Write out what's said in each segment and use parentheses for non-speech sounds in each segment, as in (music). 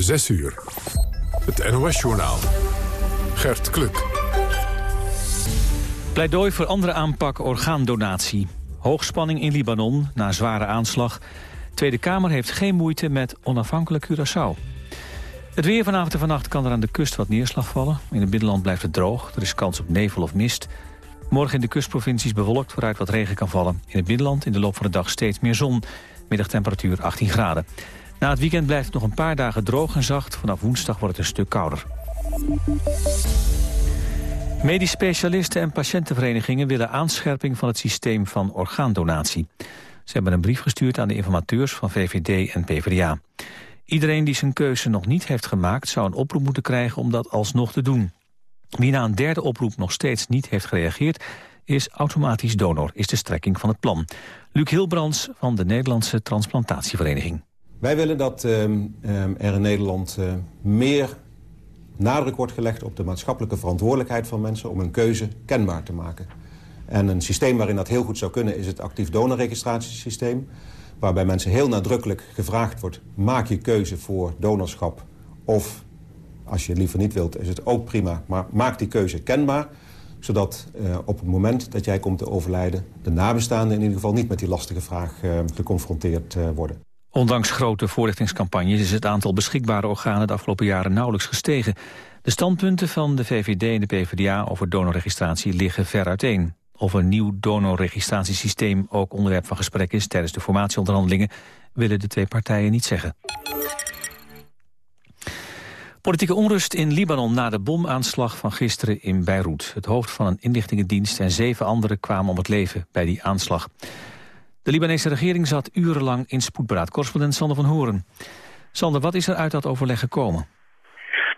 6 uur. Het NOS-journaal. Gert Kluk. Pleidooi voor andere aanpak orgaandonatie. Hoogspanning in Libanon na zware aanslag. Tweede Kamer heeft geen moeite met onafhankelijk Curaçao. Het weer vanavond en vannacht kan er aan de kust wat neerslag vallen. In het binnenland blijft het droog. Er is kans op nevel of mist. Morgen in de kustprovincies bewolkt waaruit wat regen kan vallen. In het binnenland in de loop van de dag steeds meer zon. Middagtemperatuur 18 graden. Na het weekend blijft het nog een paar dagen droog en zacht. Vanaf woensdag wordt het een stuk kouder. Medisch specialisten en patiëntenverenigingen willen aanscherping van het systeem van orgaandonatie. Ze hebben een brief gestuurd aan de informateurs van VVD en PvdA. Iedereen die zijn keuze nog niet heeft gemaakt zou een oproep moeten krijgen om dat alsnog te doen. Wie na een derde oproep nog steeds niet heeft gereageerd is automatisch donor, is de strekking van het plan. Luc Hilbrands van de Nederlandse Transplantatievereniging. Wij willen dat uh, er in Nederland uh, meer nadruk wordt gelegd op de maatschappelijke verantwoordelijkheid van mensen om een keuze kenbaar te maken. En een systeem waarin dat heel goed zou kunnen is het actief donorregistratiesysteem. Waarbij mensen heel nadrukkelijk gevraagd wordt, maak je keuze voor donorschap. Of, als je het liever niet wilt, is het ook prima, maar maak die keuze kenbaar zodat uh, op het moment dat jij komt te overlijden... de nabestaanden in ieder geval niet met die lastige vraag uh, geconfronteerd worden. Ondanks grote voorlichtingscampagnes is het aantal beschikbare organen de afgelopen jaren nauwelijks gestegen. De standpunten van de VVD en de PvdA over donorregistratie liggen ver uiteen. Of een nieuw donorregistratiesysteem ook onderwerp van gesprek is tijdens de formatieonderhandelingen, willen de twee partijen niet zeggen. Politieke onrust in Libanon na de bomaanslag van gisteren in Beirut. Het hoofd van een inlichtingendienst en zeven anderen kwamen om het leven bij die aanslag. De Libanese regering zat urenlang in spoedberaad. Correspondent Sander van Horen. Sander, wat is er uit dat overleg gekomen?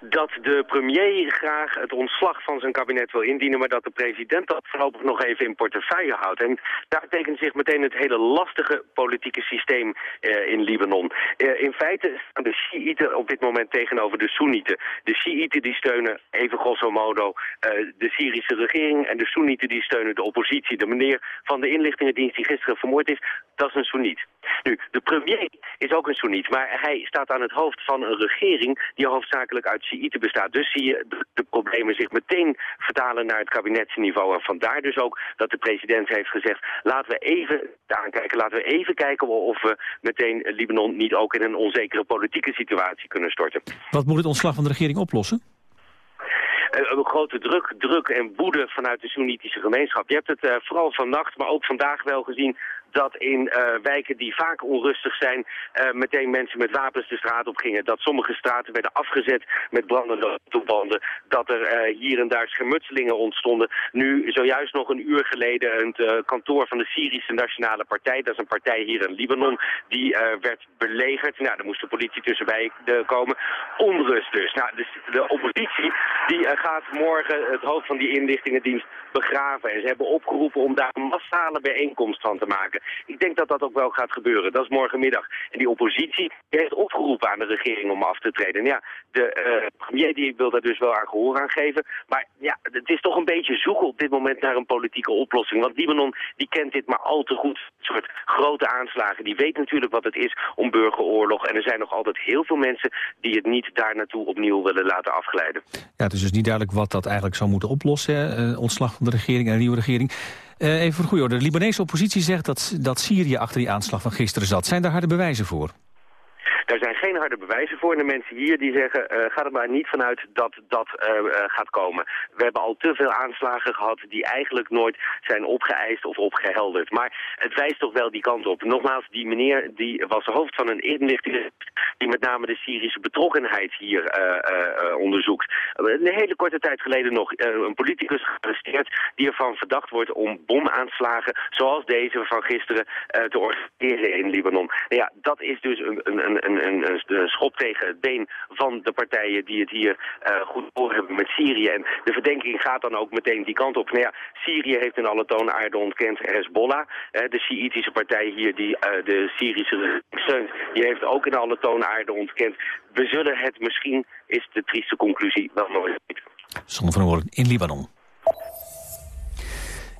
Dat de premier graag het ontslag van zijn kabinet wil indienen... maar dat de president dat voorlopig nog even in portefeuille houdt. En daar tekent zich meteen het hele lastige politieke systeem eh, in Libanon. Eh, in feite staan de Shiiten op dit moment tegenover de Soenieten. De Shiiten die steunen, even grosso modo, eh, de Syrische regering... en de Soenieten die steunen de oppositie. De meneer van de inlichtingendienst die gisteren vermoord is, dat is een Soeniet. Nu, de premier is ook een Soeniet, maar hij staat aan het hoofd van een regering... die hoofdzakelijk uit Shiiten bestaat. Dus zie je de, problemen zich meteen vertalen naar het kabinetsniveau. En vandaar dus ook dat de president heeft gezegd... laten we even aankijken, laten we even kijken of we meteen Libanon niet ook in een onzekere politieke situatie kunnen storten. Wat moet het ontslag van de regering oplossen? Eh, een grote druk, druk en woede vanuit de Soenitische gemeenschap. Je hebt het uh, vooral vannacht, maar ook vandaag wel gezien dat in uh, wijken die vaak onrustig zijn... Uh, meteen mensen met wapens de straat op gingen. Dat sommige straten werden afgezet met brandende autobanden. Dat er uh, hier en daar schermutselingen ontstonden. Nu, zojuist nog een uur geleden, het kantoor van de Syrische Nationale Partij... dat is een partij hier in Libanon, die werd belegerd. Nou, daar moest de politie tussenbij komen. Onrust dus. Nou, dus de oppositie die gaat morgen het hoofd van die inlichtingendienst begraven. En ze hebben opgeroepen om daar een massale bijeenkomst van te maken. Ik denk dat dat ook wel gaat gebeuren. Dat is morgenmiddag. En die oppositie heeft opgeroepen aan de regering om af te treden. En ja, de uh, premier die wil daar dus wel aan gehoor aan geven. Maar ja, het is toch een beetje zoeken op dit moment naar een politieke oplossing. Want Libanon die kent dit maar al te goed. Een soort grote aanslagen. Die weet natuurlijk wat het is om burgeroorlog. En er zijn nog altijd heel veel mensen die het niet daar naartoe opnieuw willen laten afgeleiden. Ja, het is dus niet duidelijk wat dat eigenlijk zou moeten oplossen. Uh, ontslag van de regering en een nieuwe regering. Uh, even voor goede orde. De Libanese oppositie zegt dat, dat Syrië achter die aanslag van gisteren zat. Zijn daar harde bewijzen voor? Daar zijn geen harde bewijzen voor. En de mensen hier die zeggen, uh, ga er maar niet vanuit dat dat uh, gaat komen. We hebben al te veel aanslagen gehad die eigenlijk nooit zijn opgeëist of opgehelderd. Maar het wijst toch wel die kant op. Nogmaals, die meneer die was hoofd van een inlichting die met name de Syrische betrokkenheid hier onderzoekt. Een hele korte tijd geleden nog een politicus gearresteerd die ervan verdacht wordt om bomaanslagen zoals deze van gisteren te organiseren in Libanon. Nou ja, dat is dus een, een, een een, schop tegen het been van de partijen die het hier uh, goed voor hebben met Syrië. En de verdenking gaat dan ook meteen die kant op. Nou ja, Syrië heeft in alle toonaarden ontkend Hezbollah. Uh, de Sjiitische partij hier die uh, de Syrische steunt, die heeft ook in alle toonaarden ontkend. We zullen het misschien, is de trieste conclusie, wel nooit weten. Zonder van Hoorn in Libanon.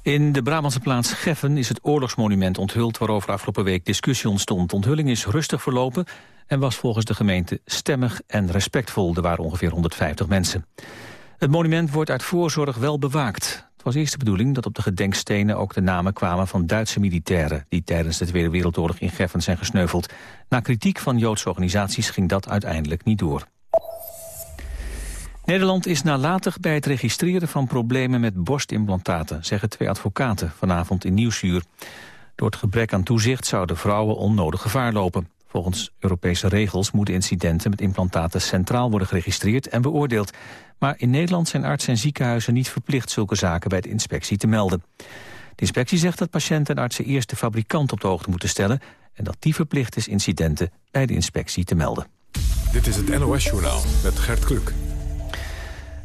In de Brabantse plaats Geffen is het oorlogsmonument onthuld... waarover afgelopen week discussie ontstond. De onthulling is rustig verlopen en was volgens de gemeente stemmig en respectvol. Er waren ongeveer 150 mensen. Het monument wordt uit voorzorg wel bewaakt. Het was eerst de bedoeling dat op de gedenkstenen ook de namen kwamen van Duitse militairen... die tijdens de Tweede Wereldoorlog in Geffen zijn gesneuveld. Na kritiek van Joodse organisaties ging dat uiteindelijk niet door. Nederland is nalatig bij het registreren van problemen met borstimplantaten, zeggen twee advocaten vanavond in Nieuwsuur. Door het gebrek aan toezicht zouden vrouwen onnodig gevaar lopen. Volgens Europese regels moeten incidenten met implantaten centraal worden geregistreerd en beoordeeld. Maar in Nederland zijn artsen en ziekenhuizen niet verplicht zulke zaken bij de inspectie te melden. De inspectie zegt dat patiënten en artsen eerst de fabrikant op de hoogte moeten stellen en dat die verplicht is incidenten bij de inspectie te melden. Dit is het NOS Journaal met Gert Kluk.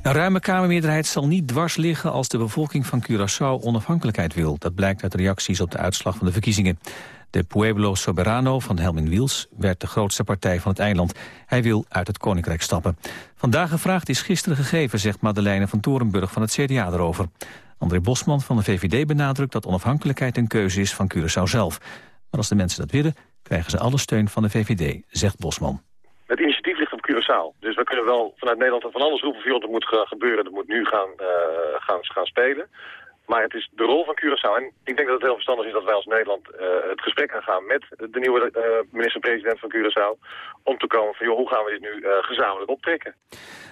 Een ruime Kamermeerderheid zal niet dwars liggen als de bevolking van Curaçao onafhankelijkheid wil. Dat blijkt uit reacties op de uitslag van de verkiezingen. De Pueblo Soberano van Helmin Wiels werd de grootste partij van het eiland. Hij wil uit het Koninkrijk stappen. Vandaag gevraagd is gisteren gegeven, zegt Madeleine van Torenburg van het CDA erover. André Bosman van de VVD benadrukt dat onafhankelijkheid een keuze is van Curaçao zelf. Maar als de mensen dat willen, krijgen ze alle steun van de VVD, zegt Bosman. Het initiatief ligt op Curaçao. Dus we kunnen wel vanuit Nederland van alles roepen... dat moet gebeuren, dat moet nu gaan, uh, gaan, gaan spelen. Maar het is de rol van Curaçao. En ik denk dat het heel verstandig is dat wij als Nederland uh, het gesprek gaan gaan met de nieuwe uh, minister-president van Curaçao. Om te komen van, joh, hoe gaan we dit nu uh, gezamenlijk optrekken?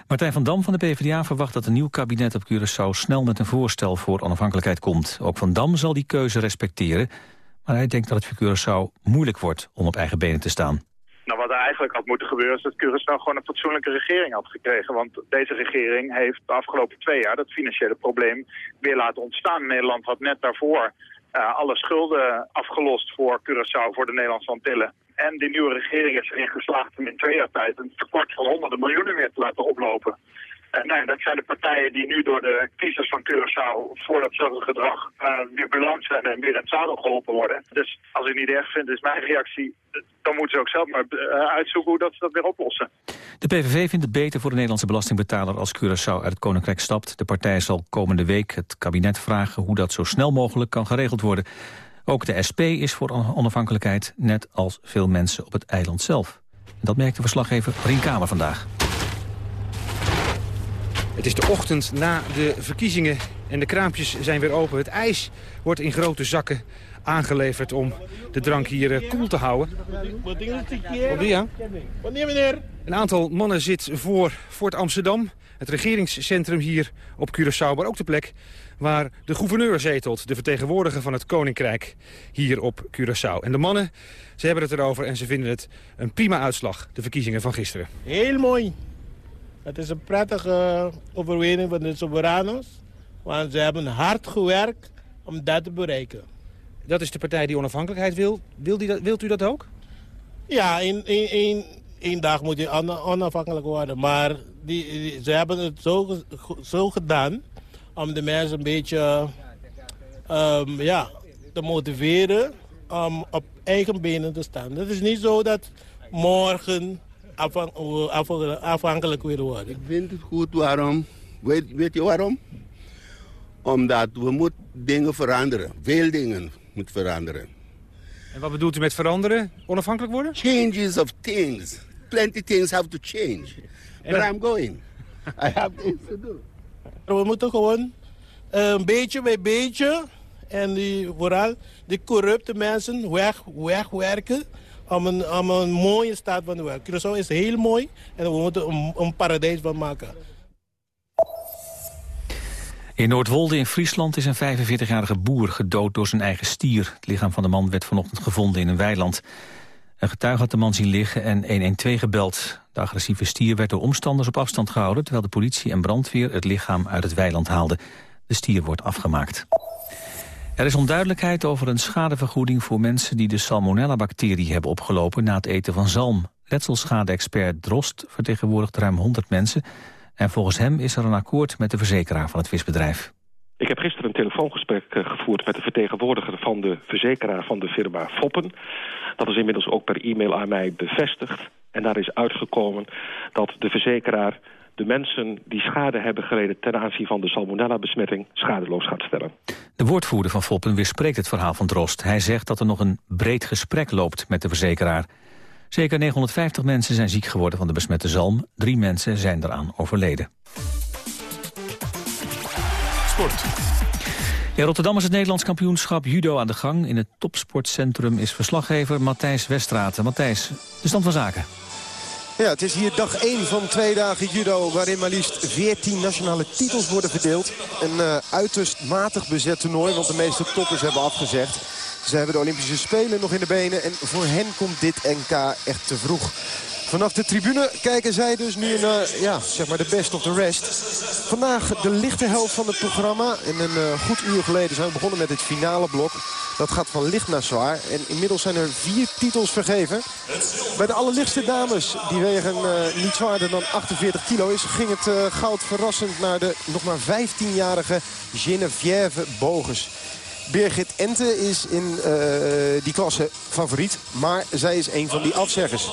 Martijn van Dam van de PvdA verwacht dat een nieuw kabinet op Curaçao snel met een voorstel voor onafhankelijkheid komt. Ook Van Dam zal die keuze respecteren. Maar hij denkt dat het voor Curaçao moeilijk wordt om op eigen benen te staan. Wat er eigenlijk had moeten gebeuren is dat Curaçao gewoon een fatsoenlijke regering had gekregen. Want deze regering heeft de afgelopen twee jaar dat financiële probleem weer laten ontstaan. Nederland had net daarvoor uh, alle schulden afgelost voor Curaçao, voor de Nederlandse Antillen. En die nieuwe regering is erin geslaagd om in twee jaar tijd een tekort van honderden miljoenen weer te laten oplopen. En nee, dat zijn de partijen die nu door de kiezers van Curaçao voor datzelfde gedrag uh, weer beland zijn en weer het zadel geholpen worden. Dus als u niet erg vindt, is mijn reactie, dan moeten ze ook zelf maar uh, uitzoeken hoe dat ze dat weer oplossen. De PVV vindt het beter voor de Nederlandse belastingbetaler als Curaçao uit het Koninkrijk stapt. De partij zal komende week het kabinet vragen hoe dat zo snel mogelijk kan geregeld worden. Ook de SP is voor onafhankelijkheid, net als veel mensen op het eiland zelf. Dat merkte verslaggever Rien Kamer vandaag. Het is de ochtend na de verkiezingen en de kraampjes zijn weer open. Het ijs wordt in grote zakken aangeleverd om de drank hier uh, koel te houden. Een aantal mannen zit voor Fort Amsterdam, het regeringscentrum hier op Curaçao, maar ook de plek waar de gouverneur zetelt, de vertegenwoordiger van het Koninkrijk hier op Curaçao. En de mannen, ze hebben het erover en ze vinden het een prima uitslag, de verkiezingen van gisteren. Heel mooi. Het is een prettige overwinning van de Soberanos. Want ze hebben hard gewerkt om dat te bereiken. Dat is de partij die onafhankelijkheid wil. wil die dat, wilt u dat ook? Ja, in, in, dag moet je onafhankelijk worden. Maar die, ze hebben het zo, zo gedaan om de mensen een beetje um, ja, te motiveren om op eigen benen te staan. Het is niet zo dat morgen afhankelijk willen worden. Ik vind het goed waarom. Weet, weet je waarom? Omdat we moeten dingen veranderen. Veel dingen moeten veranderen. En wat bedoelt u met veranderen? Onafhankelijk worden? Changes of things. Plenty things have to change. But I'm going. I have things to do. We moeten gewoon een beetje bij beetje... en die, vooral die corrupte mensen weg, wegwerken om een, om een mooie staat van de wereld. Curaçao is heel mooi en we moeten een, een paradijs van maken. In Noordwolde in Friesland is een 45-jarige boer gedood door zijn eigen stier. Het lichaam van de man werd vanochtend gevonden in een weiland. Een getuige had de man zien liggen en 112 gebeld. De agressieve stier werd door omstanders op afstand gehouden... terwijl de politie en brandweer het lichaam uit het weiland haalden. De stier wordt afgemaakt. Er is onduidelijkheid over een schadevergoeding voor mensen die de salmonella-bacterie hebben opgelopen na het eten van zalm. Letselschade-expert Drost vertegenwoordigt ruim 100 mensen en volgens hem is er een akkoord met de verzekeraar van het visbedrijf. Ik heb gisteren een telefoongesprek eh, gevoerd met de vertegenwoordiger van de verzekeraar van de firma Foppen. Dat is inmiddels ook per e-mail aan mij bevestigd. En daar is uitgekomen dat de verzekeraar de mensen die schade hebben geleden ten aanzien van de salmonella-besmetting schadeloos gaat stellen. De woordvoerder van Foppen weerspreekt het verhaal van Drost. Hij zegt dat er nog een breed gesprek loopt met de verzekeraar. Zeker 950 mensen zijn ziek geworden van de besmette zalm. Drie mensen zijn eraan overleden. Sport. In Rotterdam is het Nederlands kampioenschap judo aan de gang. In het topsportcentrum is verslaggever Matthijs Westraten. Matthijs, de stand van zaken. Ja, het is hier dag 1 van twee dagen judo... waarin maar liefst 14 nationale titels worden verdeeld. Een uh, uiterst matig bezet toernooi, want de meeste toppers hebben afgezegd. Ze hebben de Olympische Spelen nog in de benen. En voor hen komt dit NK echt te vroeg. Vanaf de tribune kijken zij dus nu naar ja, zeg maar de best of the rest. Vandaag de lichte helft van het programma. En een uh, goed uur geleden zijn we begonnen met het finale blok. Dat gaat van licht naar zwaar. En inmiddels zijn er vier titels vergeven. Bij de allerlichtste dames, die wegen uh, niet zwaarder dan 48 kilo is... ging het uh, goud verrassend naar de nog maar 15-jarige Geneviève Bogus. Birgit Ente is in uh, die klasse favoriet. Maar zij is een van die afzeggers.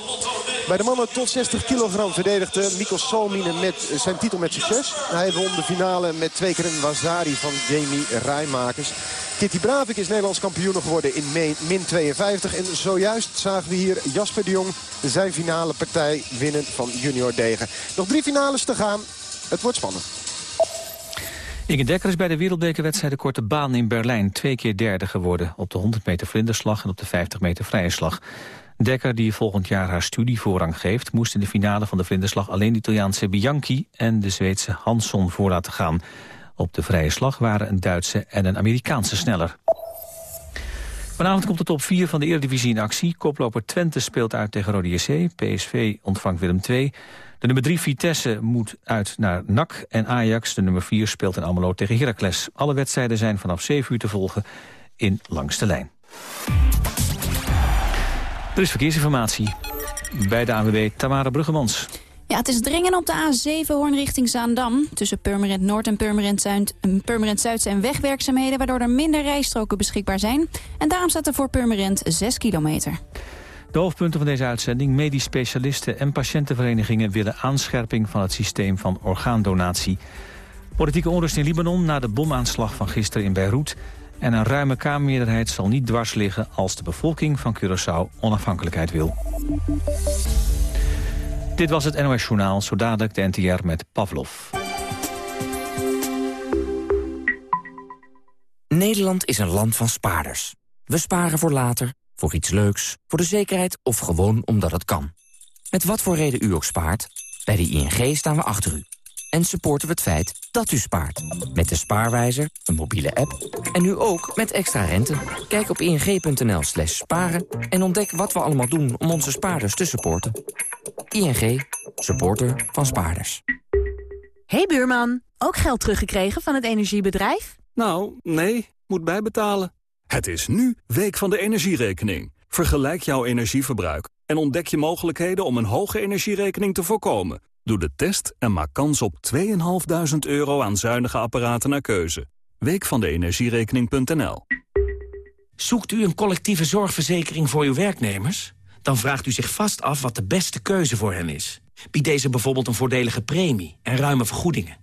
Bij de mannen tot 60 kilogram verdedigde Mikko Salminen met zijn titel met succes. Hij won de finale met twee keer een Wazari van Jamie Rijmakers. Kitty Bravik is Nederlands kampioen geworden in min 52. En zojuist zagen we hier Jasper de Jong zijn finale partij winnen van Junior Degen. Nog drie finales te gaan. Het wordt spannend. Inge Dekker is bij de wereldbekerwedstrijd de korte baan in Berlijn twee keer derde geworden. Op de 100 meter vlinderslag en op de 50 meter vrije slag. Dekker, die volgend jaar haar studie voorrang geeft... moest in de finale van de vlinderslag alleen de Italiaanse Bianchi... en de Zweedse Hansson voor laten gaan. Op de vrije slag waren een Duitse en een Amerikaanse sneller. Vanavond komt de top 4 van de Eredivisie in actie. Koploper Twente speelt uit tegen Rode JC. PSV ontvangt Willem II. De nummer 3 Vitesse moet uit naar NAC. En Ajax, de nummer 4, speelt in Almelo tegen Heracles. Alle wedstrijden zijn vanaf 7 uur te volgen in Langste Lijn. Er is verkeersinformatie bij de ANWB Tamara Bruggemans. Ja, het is dringen op de A7 Hoorn richting Zaandam. Tussen Purmerend Noord en Purmerend Zuid, Purmerend Zuid zijn wegwerkzaamheden... waardoor er minder rijstroken beschikbaar zijn. En daarom staat er voor Purmerend 6 kilometer. De hoofdpunten van deze uitzending. Medisch specialisten en patiëntenverenigingen willen aanscherping van het systeem van orgaandonatie. Politieke onrust in Libanon na de bomaanslag van gisteren in Beirut. En een ruime Kamermeerderheid zal niet dwars liggen als de bevolking van Curaçao onafhankelijkheid wil. Dit was het NOS Journaal, zo de NTR met Pavlov. Nederland is een land van spaarders. We sparen voor later, voor iets leuks, voor de zekerheid of gewoon omdat het kan. Met wat voor reden u ook spaart, bij de ING staan we achter u. En supporten we het feit dat u spaart. Met de Spaarwijzer, een mobiele app en nu ook met extra rente. Kijk op ing.nl slash sparen en ontdek wat we allemaal doen om onze spaarders te supporten. ING, supporter van spaarders. Hey buurman, ook geld teruggekregen van het energiebedrijf? Nou, nee, moet bijbetalen. Het is nu Week van de Energierekening. Vergelijk jouw energieverbruik en ontdek je mogelijkheden om een hoge energierekening te voorkomen. Doe de test en maak kans op 2.500 euro aan zuinige apparaten naar keuze. Week van de energierekening.nl Zoekt u een collectieve zorgverzekering voor uw werknemers? Dan vraagt u zich vast af wat de beste keuze voor hen is. Biedt deze bijvoorbeeld een voordelige premie en ruime vergoedingen?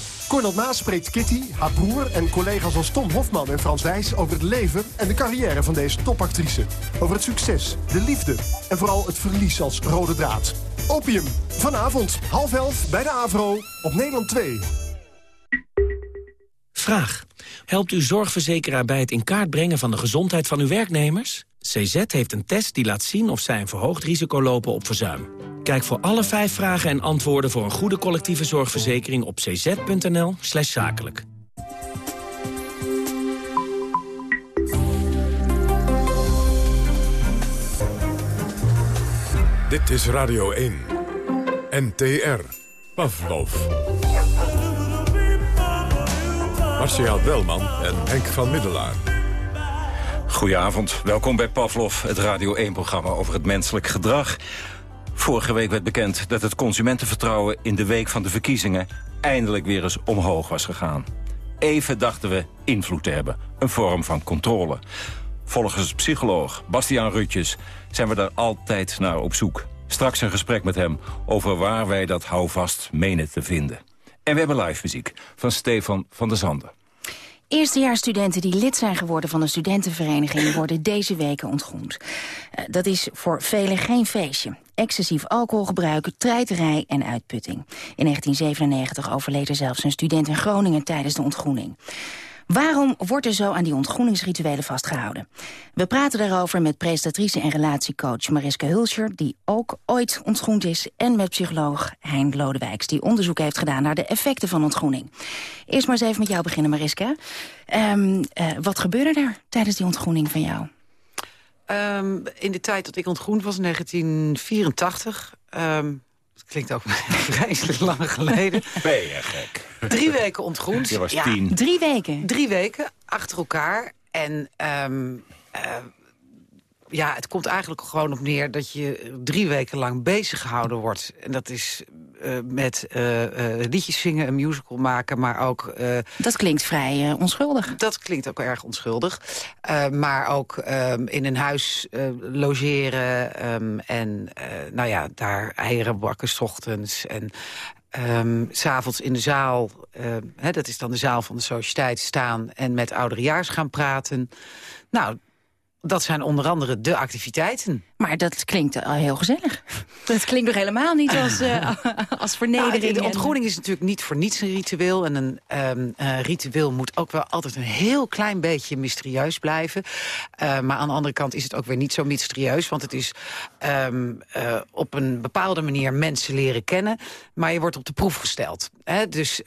Cornel Maas spreekt Kitty, haar broer en collega's als Tom Hofman en Frans Wijs... over het leven en de carrière van deze topactrice. Over het succes, de liefde en vooral het verlies als rode draad. Opium, vanavond, half elf, bij de AVRO, op Nederland 2. Vraag. Helpt uw zorgverzekeraar bij het in kaart brengen van de gezondheid van uw werknemers? CZ heeft een test die laat zien of zij een verhoogd risico lopen op verzuim. Kijk voor alle vijf vragen en antwoorden voor een goede collectieve zorgverzekering op cz.nl slash zakelijk. Dit is Radio 1. NTR. Pavlov. Marcia Welman en Henk van Middelaar. Goedenavond, welkom bij Pavlov, het Radio 1-programma over het menselijk gedrag. Vorige week werd bekend dat het consumentenvertrouwen in de week van de verkiezingen eindelijk weer eens omhoog was gegaan. Even dachten we invloed te hebben, een vorm van controle. Volgens psycholoog Bastiaan Rutjes zijn we daar altijd naar op zoek. Straks een gesprek met hem over waar wij dat houvast menen te vinden. En we hebben live muziek van Stefan van der Zanden. Eerstejaarsstudenten die lid zijn geworden van een studentenvereniging worden deze weken ontgroend. Uh, dat is voor velen geen feestje. Excessief alcoholgebruik, treiterij en uitputting. In 1997 overleed er zelfs een student in Groningen tijdens de ontgroening. Waarom wordt er zo aan die ontgroeningsrituelen vastgehouden? We praten daarover met presentatrice en relatiecoach Mariska Hulscher... die ook ooit ontgroend is, en met psycholoog Hein Lodewijks... die onderzoek heeft gedaan naar de effecten van ontgroening. Eerst maar eens even met jou beginnen, Mariska. Um, uh, wat gebeurde er tijdens die ontgroening van jou? Um, in de tijd dat ik ontgroend was, in 1984... Um, dat klinkt ook (laughs) vreselijk lang geleden. Ben je gek? Drie weken ontgroend. Je was ja, tien. Drie weken? Drie weken, achter elkaar. En um, uh, ja, het komt eigenlijk gewoon op neer dat je drie weken lang bezig gehouden wordt. En dat is uh, met uh, uh, liedjes zingen, een musical maken, maar ook... dat klinkt vrij onschuldig. Dat klinkt ook erg onschuldig. maar ook um, in een huis logeren um, en nou ja, daar eieren bakken s ochtends en... Um, S'avonds in de zaal, hè, dat is dan de zaal van de sociëteit, staan... en met ouderejaars gaan praten. Nou, dat zijn onder andere de activiteiten. Maar dat klinkt al heel gezellig. Dat klinkt nog helemaal niet als, uh, (laughs) als vernedering. Nou, de ontgroening is natuurlijk niet voor niets een ritueel. En een um, uh, ritueel moet ook wel altijd een heel klein beetje mysterieus blijven. Uh, maar aan de andere kant is het ook weer niet zo mysterieus. Want het is um, op een bepaalde manier mensen leren kennen. Maar je wordt op de proef gesteld. Hè? Dus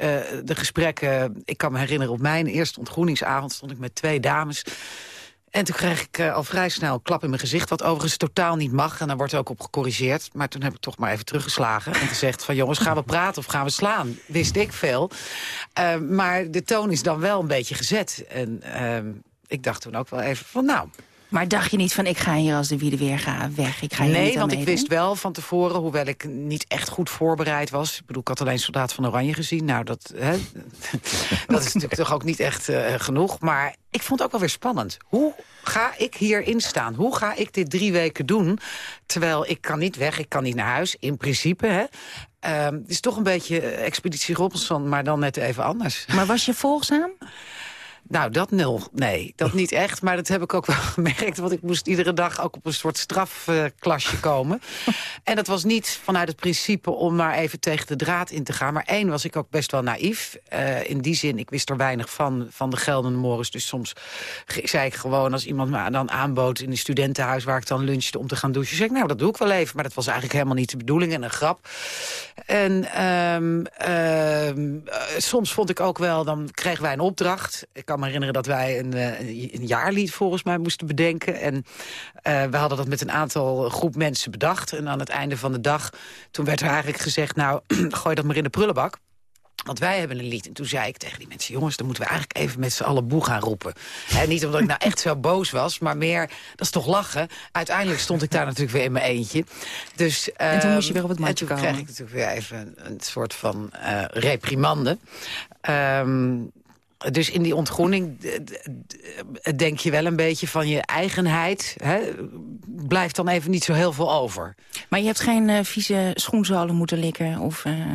de gesprekken... Ik kan me herinneren, op mijn eerste ontgroeningsavond stond ik met twee dames... En toen kreeg ik uh, al vrij snel klap in mijn gezicht... wat overigens totaal niet mag. En daar wordt ook op gecorrigeerd. Maar toen heb ik toch maar even teruggeslagen. En gezegd van jongens, gaan we praten of gaan we slaan? Wist ik veel. Uh, maar de toon is dan wel een beetje gezet. En uh, ik dacht toen ook wel even van nou... Maar dacht je niet van, ik ga hier als de wiede weer ga weg? Ik ga hier nee, niet want ik wist wel van tevoren, hoewel ik niet echt goed voorbereid was. Ik bedoel, ik had alleen Soldaat van Oranje gezien. Nou, dat, hè, (laughs) dat is natuurlijk toch ook niet echt uh, genoeg. Maar ik vond het ook wel weer spannend. Hoe ga ik hierin staan? Hoe ga ik dit drie weken doen? Terwijl ik kan niet weg, ik kan niet naar huis, in principe. Hè? Uh, het is toch een beetje Expeditie Robinson, maar dan net even anders. Maar was je volgzaam? Nou, dat nul. Nee, dat niet (laughs) echt. Maar dat heb ik ook wel (laughs) gemerkt. Want ik moest iedere dag ook op een soort strafklasje uh, (laughs) komen. en dat was niet vanuit het principe om maar even tegen de draad in te gaan. Maar één was ik ook best wel naïef. Uh, in die zin, ik wist er weinig van, van de geldende morgens. Dus soms zei ik gewoon, als iemand me dan aanbood... in een studentenhuis waar ik dan lunchte om te gaan douchen... zei ik, nou, dat doe ik wel even. Maar dat was eigenlijk helemaal niet de bedoeling en een grap. En um, um, soms vond ik ook wel, dan kregen wij een opdracht... Ik kan me herinneren dat wij een, een jaarlied volgens mij moesten bedenken. En uh, we hadden dat met een aantal groep mensen bedacht. En aan het einde van de dag, toen werd er eigenlijk gezegd... nou, (clears throat) gooi dat maar in de prullenbak. Want wij hebben een lied. En toen zei ik tegen die mensen... jongens, dan moeten we eigenlijk even met z'n allen boe gaan roepen. En niet omdat ik nou echt zo boos was, maar meer... dat is toch lachen. Uiteindelijk stond ik daar natuurlijk weer in mijn eentje. Dus, en toen moest je weer op het matje komen. En toen kreeg ik natuurlijk weer even een, een soort van uh, reprimande. Um, dus in die ontgroening denk je wel een beetje van je eigenheid. Hè, blijft dan even niet zo heel veel over. Maar je hebt geen uh, vieze schoenzolen moeten likken? Of, uh...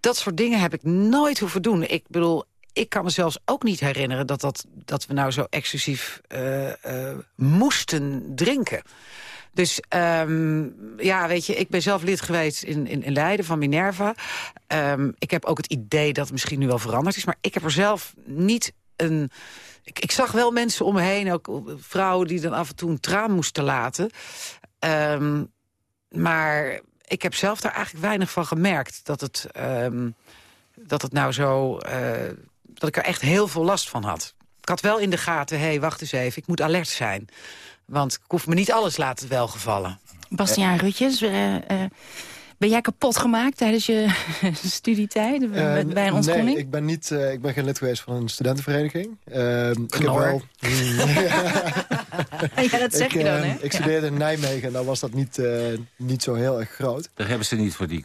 Dat soort dingen heb ik nooit hoeven doen. Ik bedoel, ik kan me zelfs ook niet herinneren dat, dat, dat we nou zo exclusief uh, moesten drinken. Dus um, ja, weet je, ik ben zelf lid geweest in, in, in Leiden van Minerva. Um, ik heb ook het idee dat het misschien nu wel veranderd is. Maar ik heb er zelf niet een... Ik, ik zag wel mensen om me heen, ook vrouwen die dan af en toe een traan moesten laten. Um, maar ik heb zelf daar eigenlijk weinig van gemerkt. Dat het, dat het nou zo... Uh, dat ik er echt heel veel last van had. Ik had wel in de gaten, hé, hey, wacht eens even, ik moet alert zijn. Want ik hoef me niet alles laten welgevallen. Bastiaan Rutjes, uh, uh, Ben jij kapot gemaakt tijdens je (laughs) studietijd uh, bij een ontgroening? Nee, ik ben, niet, uh, ik ben geen lid geweest van een studentenvereniging. Uh, ik heb wel... (laughs) ja, dat zeg ik, je dan, hè? Ik studeerde in Nijmegen en daar was dat niet, niet zo heel erg groot. Daar hebben ze niet voor die,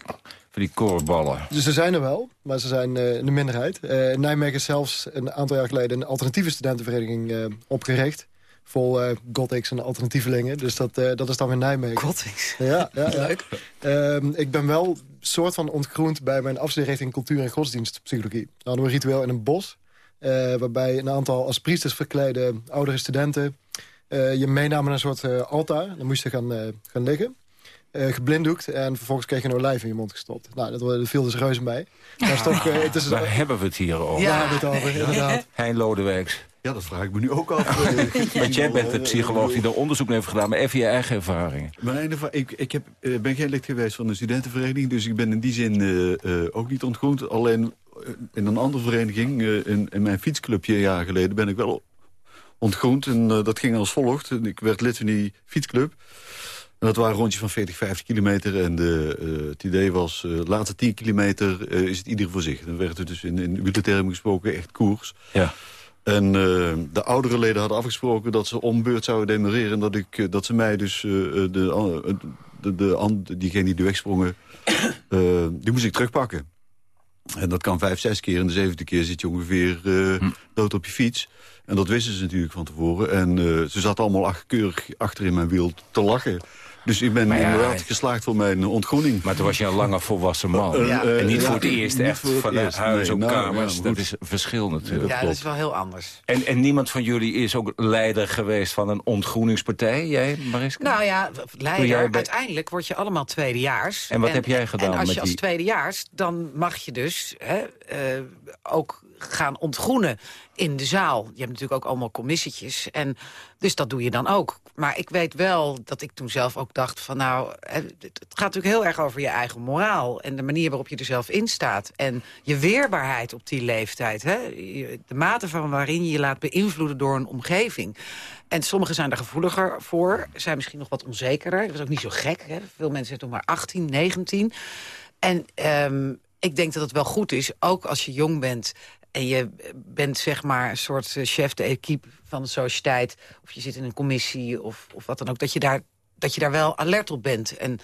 voor die korenballen. Dus ze zijn er wel, maar ze zijn in de minderheid. in Nijmegen is zelfs een aantal jaar geleden een alternatieve studentenvereniging opgericht vol uh, gothics en alternatievelingen. Dus dat, uh, dat is dan weer Nijmegen. Gothics? Ja, ja, ja. (laughs) Leuk. Uh, ik ben wel soort van ontgroend bij mijn afstudeerrichting cultuur en godsdienstpsychologie. Dan hadden we een ritueel in een bos. Uh, waarbij een aantal als priesters verkleide oudere studenten... je meenamen naar een soort altaar. Dan moest je gaan, gaan liggen. geblinddoekt en vervolgens kreeg je een olijf in je mond gestopt. Nou, dat, dat viel dus reuze mee. Waar (laughs) hebben we het hier over? Ja, ja. het over, inderdaad. Hein Lodewijks. Ja, dat vraag ik me nu ook af. (laughs) Want jij bent de psycholoog die er onderzoek naar heeft gedaan... maar even je eigen ervaringen. Mijn ik ik heb, ben geen lid geweest van een studentenvereniging... dus ik ben in die zin uh, uh, ook niet ontgroend. Alleen in een andere vereniging, uh, in, in, mijn fietsclubje een jaar geleden... ben ik wel ontgroend en dat ging als volgt. Ik werd lid van die fietsclub... En dat waren rondjes van 40, 50 kilometer. En de, uh, het idee was, uh, de laatste 10 kilometer uh, is het ieder voor zich. Dan werd het dus in, in wielertermen gesproken echt koers. Ja. En uh, de oudere leden hadden afgesproken dat ze ombeurt zouden demereren. En dat, ik, uh, dat ze mij dus, uh, de, de, de, die de wegsprongen, die moest ik terugpakken. En dat kan vijf, zes keer. En de zevende keer zit je ongeveer hm. dood op je fiets. En dat wisten ze natuurlijk van tevoren. En ze zaten allemaal keurig achter in mijn wiel te lachen. Dus ik ben ja, inderdaad geslaagd voor mijn ontgroening. Maar toen was je een lange volwassen man. Ja. En niet voor het eerst echt vanuit huis op kamers. dat is een verschil natuurlijk. Ja, dat is wel heel anders. En, en niemand van jullie is ook leider geweest van een ontgroeningspartij? Jij, Mariska? Nou ja, leider. Uiteindelijk word je allemaal tweedejaars. En wat heb jij gedaan? En als je die... als tweedejaars, dan mag je dus hè, uh, ook gaan ontgroenen in de zaal. Je hebt natuurlijk ook allemaal commissietjes. En dus dat doe je dan ook. Maar ik weet wel dat ik toen zelf ook dacht van nou... het gaat natuurlijk heel erg over je eigen moraal... en de manier waarop je er zelf in staat. En je weerbaarheid op die leeftijd. Hè? De mate van waarin je je laat beïnvloeden door een omgeving. En sommigen zijn er gevoeliger voor, zijn misschien nog wat onzekerder. Dat is ook niet zo gek. Hè? Veel mensen zijn toen maar 18, 19. En um, ik denk dat het wel goed is, ook als je jong bent en je bent zeg maar een soort eh, chef de equipe van de sociëteit... of je zit in een commissie of, of wat dan ook... Dat je, daar, dat je daar wel alert op bent. En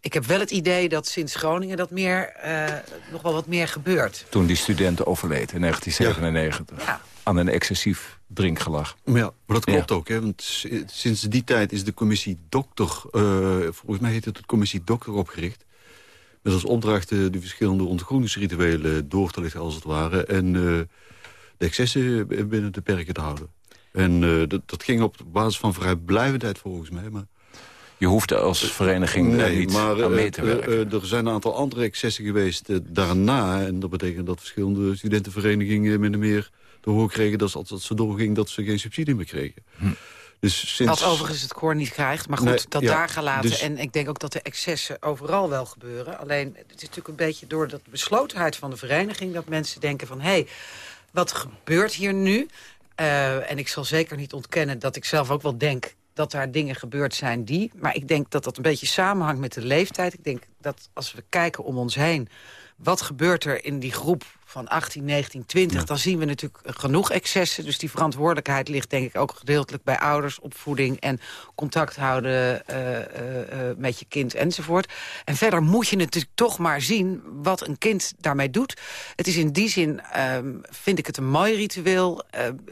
ik heb wel het idee dat sinds Groningen dat meer, uh, nog wel wat meer gebeurt. Toen die studenten overleed in 1997. Ja. Aan een excessief drinkgelag. Maar ja, maar dat klopt ook. Hè, want sinds die tijd is de commissie dokter... Uh, volgens mij heet het de commissie dokter opgericht. Met als opdracht de verschillende ontgroeningsrituelen door te lichten als het ware. En uh, de excessen binnen de perken te houden. En uh, dat, dat, ging op basis van vrijblijvendheid volgens mij. Maar... Je hoeft als vereniging nee, niet maar, aan mee te uh, werken. er zijn een aantal andere excessen geweest daarna. En dat betekent dat verschillende studentenverenigingen... min of meer te horen kregen dat als ze doorging... dat ze geen subsidie meer kregen. Hm. Dus sinds... Wat overigens het koor niet krijgt. Maar goed, dat daar gelaten. Dus... En ik denk ook dat de excessen overal wel gebeuren. Alleen, het is natuurlijk een beetje door de beslotenheid van de vereniging... dat mensen denken van, hé, hey, wat gebeurt hier nu? Uh, en ik zal zeker niet ontkennen dat ik zelf ook wel denk dat daar dingen gebeurd zijn die... maar ik denk dat dat een beetje samenhangt met de leeftijd. Ik denk dat als we kijken om ons heen... wat gebeurt er in die groep van 18, 19, 20... dan zien we natuurlijk genoeg excessen. Dus die verantwoordelijkheid ligt denk ik ook gedeeltelijk bij ouders, opvoeding... en contact houden uh, uh, met je kind enzovoort. En verder moet je natuurlijk toch maar zien wat een kind daarmee doet. Het is in die zin, ehm, vind ik het een mooi ritueel.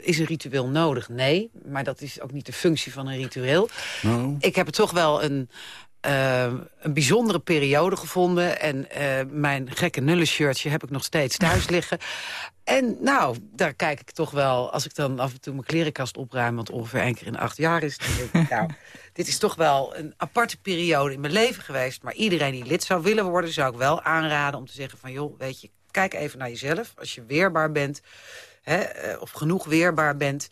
is een ritueel nodig? Nee, maar dat is ook niet de functie van een ritueel. Nou. Ik heb het toch wel een uh, een bijzondere periode gevonden. En uh, mijn gekke nullenshirtje heb ik nog steeds thuis (laughs) liggen. En nou, daar kijk ik toch wel, als ik dan af en toe mijn klerenkast opruim... want ongeveer één keer in acht jaar is, dan denk ik, nou, (laughs) dit is toch wel een aparte periode in mijn leven geweest. Maar iedereen die lid zou willen worden, zou ik wel aanraden om te zeggen van... joh, weet je, kijk even naar jezelf. Als je weerbaar bent, hè, eh, of genoeg weerbaar bent,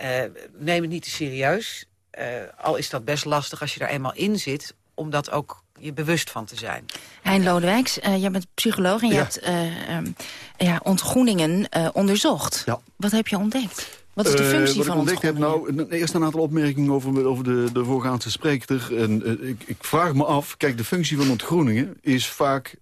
uh, neem het niet te serieus. Uh, al is dat best lastig als je daar eenmaal in zit om dat ook je bewust van te zijn. Hein Lodewijks, uh, jij bent psycholoog en je hebt uh, um, ja, ontgroeningen uh, onderzocht. Ja. Wat heb je ontdekt? Wat is de Eh, functie wat ik van ontdekt heb, nou, eerst een aantal opmerkingen over, over de, de voorgaande spreekster. En eh, ik, ik vraag me af, kijk, de functie van ontgroeningen is vaak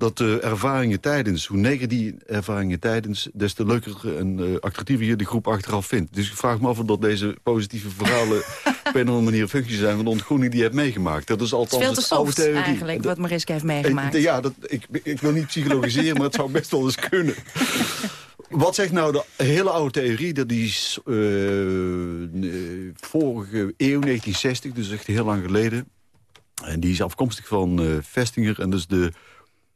dat de ervaringen tijdens, hoe neger die ervaringen tijdens, des te leuker en eh, attractiever je de groep achteraf vindt. Dus ik vraag me af of dat deze positieve verhalen (laughs) op een of andere manier een functie zijn van de ontgroening die je hebt meegemaakt. Dat is Het althans is veel te het oude soft theorie. eigenlijk, En wat Mariska heeft dat- meegemaakt. eh, Ja, dat, ik, ik wil niet psychologiseren, maar het zou best wel eens kunnen. (laughs) Wat zegt nou de hele oude theorie? Dat die is eh, eh, vorige eeuw, 1960, dus echt heel lang geleden. En die is afkomstig van eh, Vestinger. En dus de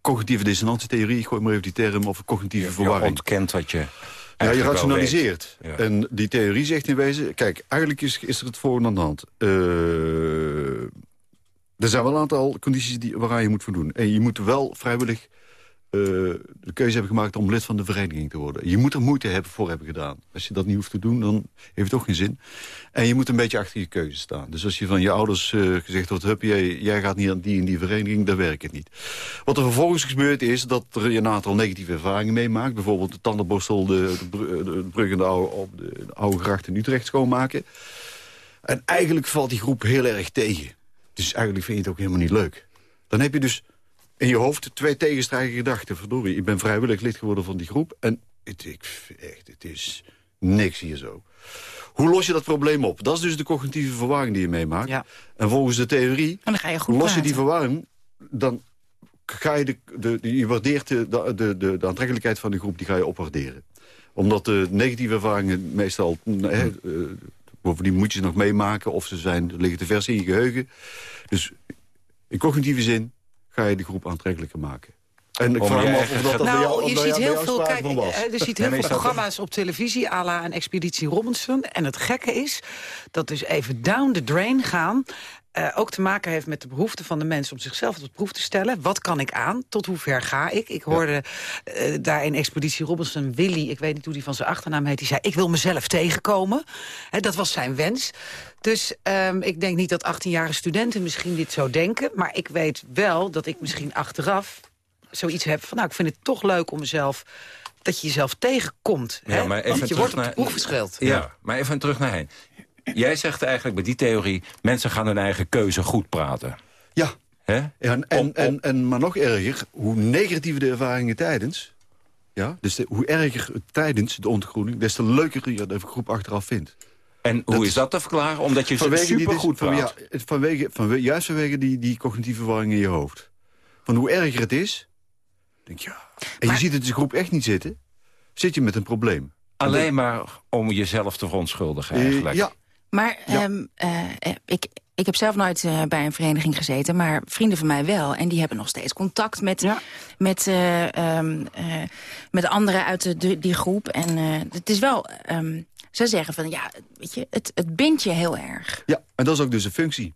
cognitieve dissonantietheorie. Ik gooi maar even die term of cognitieve Je verwarring. ontkent wat je Ja, je rationaliseert. Ja. En die theorie zegt in wezen... Kijk, eigenlijk is, is er het volgende aan de hand. Eh, er zijn wel een aantal condities die, waaraan je moet voldoen. En je moet wel vrijwillig de keuze hebben gemaakt... om lid van de vereniging te worden. Je moet er moeite hebben voor hebben gedaan. Als je dat niet hoeft te doen, dan heeft het ook geen zin. En je moet een beetje achter je keuze staan. Dus als je van je ouders eh, gezegd wordt... Hup, jij, jij gaat niet aan die en die vereniging, dan werkt het niet. Wat er vervolgens gebeurt is dat er een aantal negatieve ervaringen meemaakt. Bijvoorbeeld de tandenborstel, de, de, bru- de brug in de oude, op de, de oude gracht in Utrecht schoonmaken. En eigenlijk valt die groep heel erg tegen. Dus eigenlijk vind je het ook helemaal niet leuk. Dan heb je dus in je hoofd twee tegenstrijdige gedachten. Verdorie, ik ben vrijwillig lid geworden van die groep. En het, ik, echt, het is niks hier zo. Hoe los je dat probleem op? Dat is dus de cognitieve verwarring die je meemaakt. En volgens de theorie, En dan ga je goed los je die verwarring... dan ga je de, de, je waardeert de, de, de, aantrekkelijkheid van de groep die ga je opwaarderen. Omdat de negatieve ervaringen meestal... eh, eh, bovendien moet je ze nog meemaken of ze zijn, liggen te vers in je geheugen. Dus in cognitieve zin ga je de groep aantrekkelijker maken. En ik Om vraag je me af of dat, bij Nou, jou, je bij ziet jou- heel veel, sprake kijk, van was. eh, er ziet heel veel programma's op televisie, à la een Expeditie Robinson. En het gekke is dat dus even down the drain gaan... eh, ook te maken heeft met de behoefte van de mensen om zichzelf tot proef te stellen. Wat kan ik aan? Tot hoe ver ga ik? Ik hoorde eh, daar in Expeditie Robinson Willy, ik weet niet hoe die van zijn achternaam heet... die zei, ik wil mezelf tegenkomen. Hè, dat was zijn wens. Dus ehm, ik denk niet dat 18-jarige studenten misschien dit zo denken. Maar ik weet wel dat ik misschien achteraf zoiets heb van... nou, ik vind het toch leuk om mezelf... dat je jezelf tegenkomt. Ja, hè? maar even Want je terug wordt op naar- geschild. Ja, maar even terug naar hen. Jij zegt eigenlijk bij die theorie... mensen gaan hun eigen keuze goed praten. Ja. Hè? Ja, en, en, en, en, maar nog erger, hoe negatiever de ervaringen tijdens... Ja, dus de- hoe erger het tijdens de ontgroening... des te leuker je de groep achteraf vindt. En hoe is dat te verklaren? Omdat je Vanwege die supergoed van- praat. ja, vanwege, vanwege, juist vanwege die, die cognitieve verwarring in je hoofd. Van hoe erger het is, denk je, ja. En je ziet het de groep echt niet zitten, zit je met een probleem. Alleen maar om jezelf te verontschuldigen Eh, eigenlijk. ja, Maar ehm, eh, eh, ik, ik heb zelf nooit eh, bij een vereniging gezeten, maar vrienden van mij wel. En die hebben nog steeds contact met, met, eh, ehm, eh, met anderen uit de, de- die groep. En eh, het is wel, ehm, ze zeggen van ja, weet je, het, het bindt je heel erg. ja, en dat is ook dus een functie.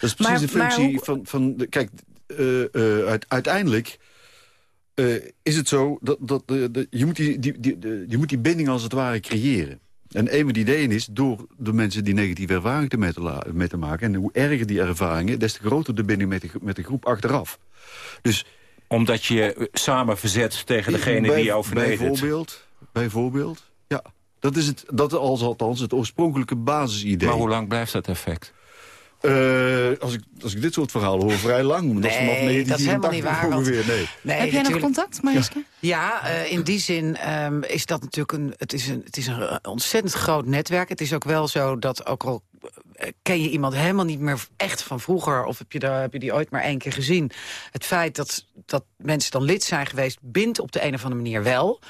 Dat is precies Maar- de functie hoe- van, van... De, kijk, eh, eh, uit- uiteindelijk eh, is het zo dat, dat de, de- je, moet die, die, die, de- je moet die binding als het ware creëren. En een van die ideeën is door de mensen die negatieve ervaringen te mee, te mee te maken... en hoe erger die ervaringen, des te groter de binding met de, met de groep achteraf. Dus Omdat je je samen verzet tegen degene bij- die jou vernedert. Bijvoorbeeld, bijvoorbeeld, ja. Dat is, het, dat is althans het oorspronkelijke basisidee. Maar hoe lang blijft dat effect? Eh, als, ik, als ik dit soort verhalen hoor, vrij lang. Dat is vanaf Nee, dat is helemaal 1984 niet waar, want- ongeveer, nee. Nee, heb jij nog contact, Mariska? Ja, eh, in die zin ehm, is dat natuurlijk een, het is een, het is een ontzettend groot netwerk. Het is ook wel zo dat ook al eh, ken je iemand helemaal niet meer echt van vroeger... of heb je, daar, heb je die ooit maar één keer gezien... het feit dat, dat mensen dan lid zijn geweest... bindt op de een of andere manier wel...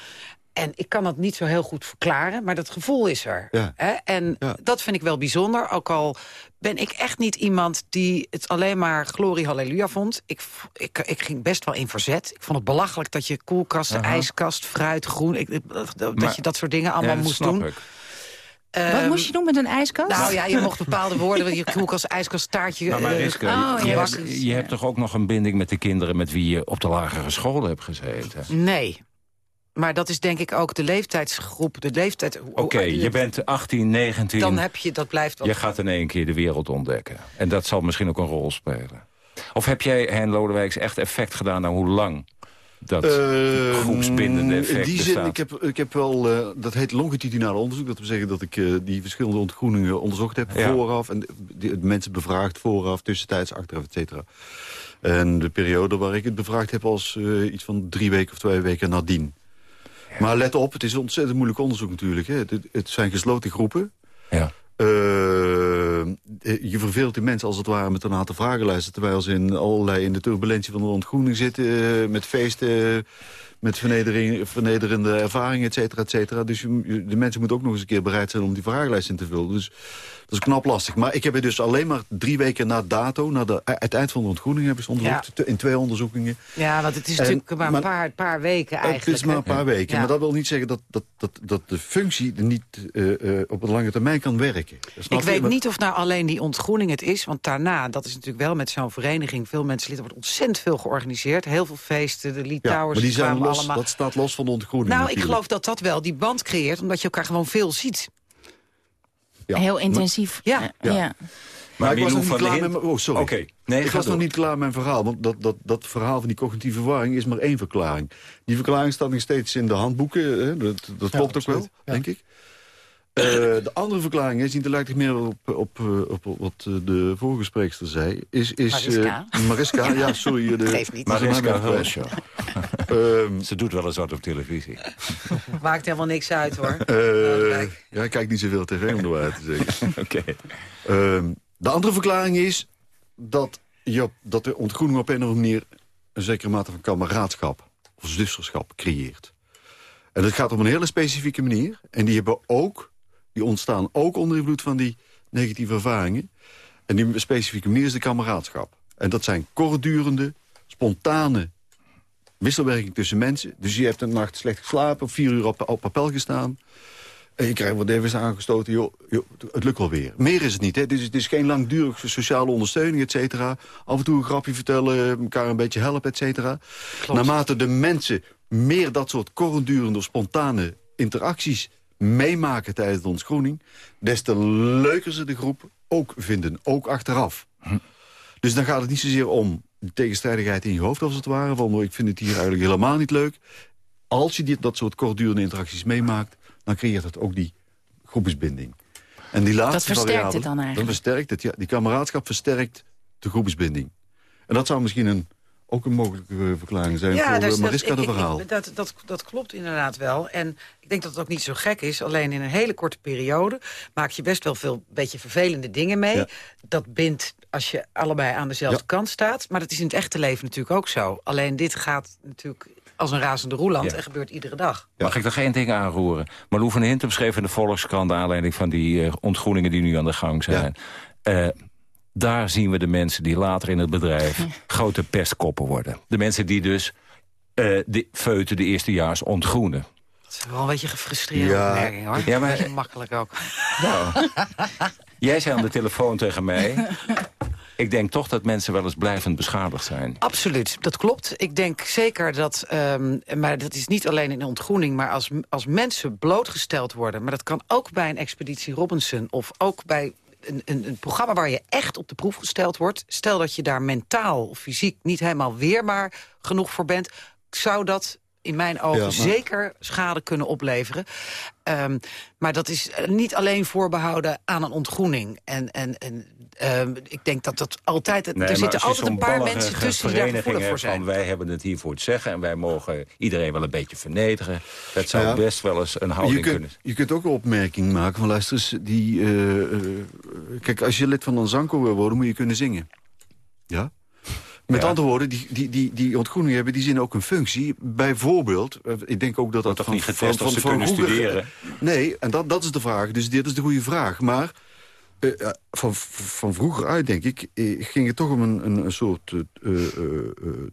En ik kan dat niet zo heel goed verklaren, maar dat gevoel is er. Ja. Hè? En dat vind ik wel bijzonder. Ook al ben ik echt niet iemand die het alleen maar glorie halleluja vond. Ik, ik, ik ging best wel in verzet. Ik vond het belachelijk dat je koelkasten, ijskast, fruit, groen... Ik, dat dat Maar- je dat soort dingen allemaal Ja, dat moest snap doen. ik. Wat Ehm, moest je doen met een ijskast? Nou ja, je mocht bepaalde woorden, je koelkast, ijskast, taartje... Nou, eh, Mariska, oh, je, hebt, je hebt toch ook nog een binding met de kinderen... met wie je op de lagere scholen hebt gezeten? Nee. Maar dat is denk ik ook de leeftijdsgroep, de leeftijd... Oké, je bent 18, 19. Dan heb je, dat blijft wel... Je gaat in één keer de wereld ontdekken. En dat zal misschien ook een rol spelen. Of heb jij, Hen Lodewijks, echt effect gedaan aan hoe lang dat Eh, groepsbindende effect In die zin, bestaat? ik heb, ik heb wel, eh, dat heet longitudinale onderzoek. Dat wil zeggen dat ik eh, die verschillende ontgroeningen onderzocht heb Ja. vooraf. En de, de mensen bevraagd vooraf, tussentijds, achteraf, et cetera. En de periode waar ik het bevraagd heb was eh, iets van drie weken of twee weken nadien. Maar let op, het is een ontzettend moeilijk onderzoek natuurlijk. Hè. Het, het zijn gesloten groepen. Ja. Eh, je verveelt die mensen als het ware met een aantal vragenlijsten... terwijl ze in allerlei in de turbulentie van de ontgroening zitten... eh, met feesten, met vernedering, vernederende ervaringen, et cetera, et cetera. Dus je, de mensen moeten ook nog eens een keer bereid zijn om die vragenlijst in te vullen. Dus is knap lastig. Maar ik heb het dus alleen maar drie weken na dato... na de, het eind van de ontgroening hebben ze onderzocht... in twee onderzoekingen. Ja, want het is En- natuurlijk maar een maar- paar, paar weken eigenlijk. Het is maar een paar weken. Ja. Maar dat wil niet zeggen dat, dat, dat, dat de functie niet eh, eh, op een lange termijn kan werken. Snap Ik je? weet Maar- niet of nou alleen die ontgroening het is. Want daarna, dat is natuurlijk wel met zo'n vereniging... veel mensen lid, er wordt ontzettend veel georganiseerd. Heel veel feesten, de Ja, Litouwers maar die zijn los, allemaal... dat staat los van de ontgroening nou, ik geloof dat dat wel die band creëert... omdat je elkaar gewoon veel ziet. Ja. Heel intensief. Ja. ja. Maar, Maar ik was nog niet klaar met. Oh, sorry. Oké. Nee, ik ga was nog niet klaar met mijn verhaal. Want dat, dat, dat verhaal van die cognitieve verwarring is maar één verklaring. Die verklaring staat nog steeds in de handboeken. Hè? Dat, dat Ja, klopt ook wel. Ja. denk ik. Eh, de andere verklaring is, die lijkt ik meer op, op, eh, op, op wat eh, de vorige spreekster zei. Is, is, eh, Mariska. Mariska, ja, (laughs) sorry. De, Geeft niet. Mariska Hulshow. (laughs) Ehm, Ze doet wel eens wat op televisie. (laughs) Maakt helemaal niks uit, hoor. Eh, ja, ik kijk niet zoveel tv om de waarheid te zeggen. Oké. Ehm, de andere verklaring is dat, je, op- dat de ontgroening op een of andere manier... een zekere mate van kameraadschap of zusterschap creëert. En dat gaat op een hele specifieke manier. En die, hebben ook, die ontstaan ook onder invloed van die negatieve ervaringen. En die specifieke manier is de kameraadschap. En dat zijn kortdurende, spontane wisselwerking tussen mensen. Dus je hebt een nacht slecht geslapen, vier uur op, op appel gestaan... En je krijgt wat even aangestoten, joh, joh, het lukt wel weer. Meer is het niet, hè. Het is, het is geen langdurige sociale ondersteuning, et cetera. Af en toe een grapje vertellen, elkaar een beetje helpen, et cetera. Naarmate de mensen meer dat soort kortdurende, spontane interacties meemaken tijdens de ontgroening... des te leuker ze de groep ook vinden, ook achteraf. Dus dan gaat het niet zozeer om de tegenstrijdigheid in je hoofd, als het ware. Van, oh, ik vind het hier eigenlijk helemaal niet leuk. Als je dit, dat soort kortdurende interacties meemaakt... dan creëert het ook die groepsbinding. En die laatste versterkt variabele, het dan eigenlijk? Dat versterkt het, ja. Die kameraadschap versterkt de groepsbinding. En dat zou misschien een, ook een mogelijke eh, verklaring zijn voor dus eh, Mariska dat, de ik- ik- verhaal. dat, dat, dat klopt inderdaad wel. En ik denk dat het ook niet zo gek is. Alleen in een hele korte periode maak je best wel veel beetje vervelende dingen mee. Ja. Dat bindt als je allebei aan dezelfde Ja. kant staat. Maar dat is in het echte leven natuurlijk ook zo. Alleen dit gaat natuurlijk als een razende roeland Ja. en gebeurt iedere dag. Mag ik nog één ding aanroeren? Marlou van Hintem schreef in de Volkskrant... aanleiding van die eh, ontgroeningen die nu aan de gang zijn. Eh, daar zien we de mensen die later in het bedrijf... grote pestkoppen worden. De mensen die dus eh de feuten de eerstejaars ontgroenen. Dat is wel een beetje gefrustreerde Ja. opmerking hoor. Ja, maar- Beetje makkelijk ook. Nou, jij zei aan de telefoon tegen mij... ik denk toch dat mensen wel eens blijvend beschadigd zijn. Absoluut, dat klopt. Ik denk zeker dat, ehm, maar dat is niet alleen in de ontgroening... maar als, als mensen blootgesteld worden... maar dat kan ook bij een expeditie Robinson... of ook bij een, een, programma waar je echt op de proef gesteld wordt... stel dat je daar mentaal of fysiek niet helemaal weerbaar genoeg voor bent... zou dat in mijn ogen Ja, maar- zeker schade kunnen opleveren. Ehm, maar dat is eh, niet alleen voorbehouden aan een ontgroening. En, en, en ehm, ik denk dat dat altijd... Nee, er zitten je altijd een paar mensen tussen die daar gevoelig voor zijn. Van, wij hebben het hier voor het zeggen en wij mogen iedereen wel een beetje vernederen. Dat zou Ja. best wel eens een Je houding kunt, kunnen je kunt ook een opmerking maken van luister eens, die, eh, eh, kijk, als je lid van een zangkoor wil worden, moet je kunnen zingen. Ja? Met Ja. andere woorden, die, die, die, die ontgroeningen hebben die zin ook een functie. Bijvoorbeeld, eh, ik denk ook dat dat toch niet getest of ze kunnen studeren? Nee, en dat, dat is de vraag. Dus dit is de goede vraag. Maar eh, eh, van, van vroeger uit, denk ik, ging het toch om een, een, soort eh, eh,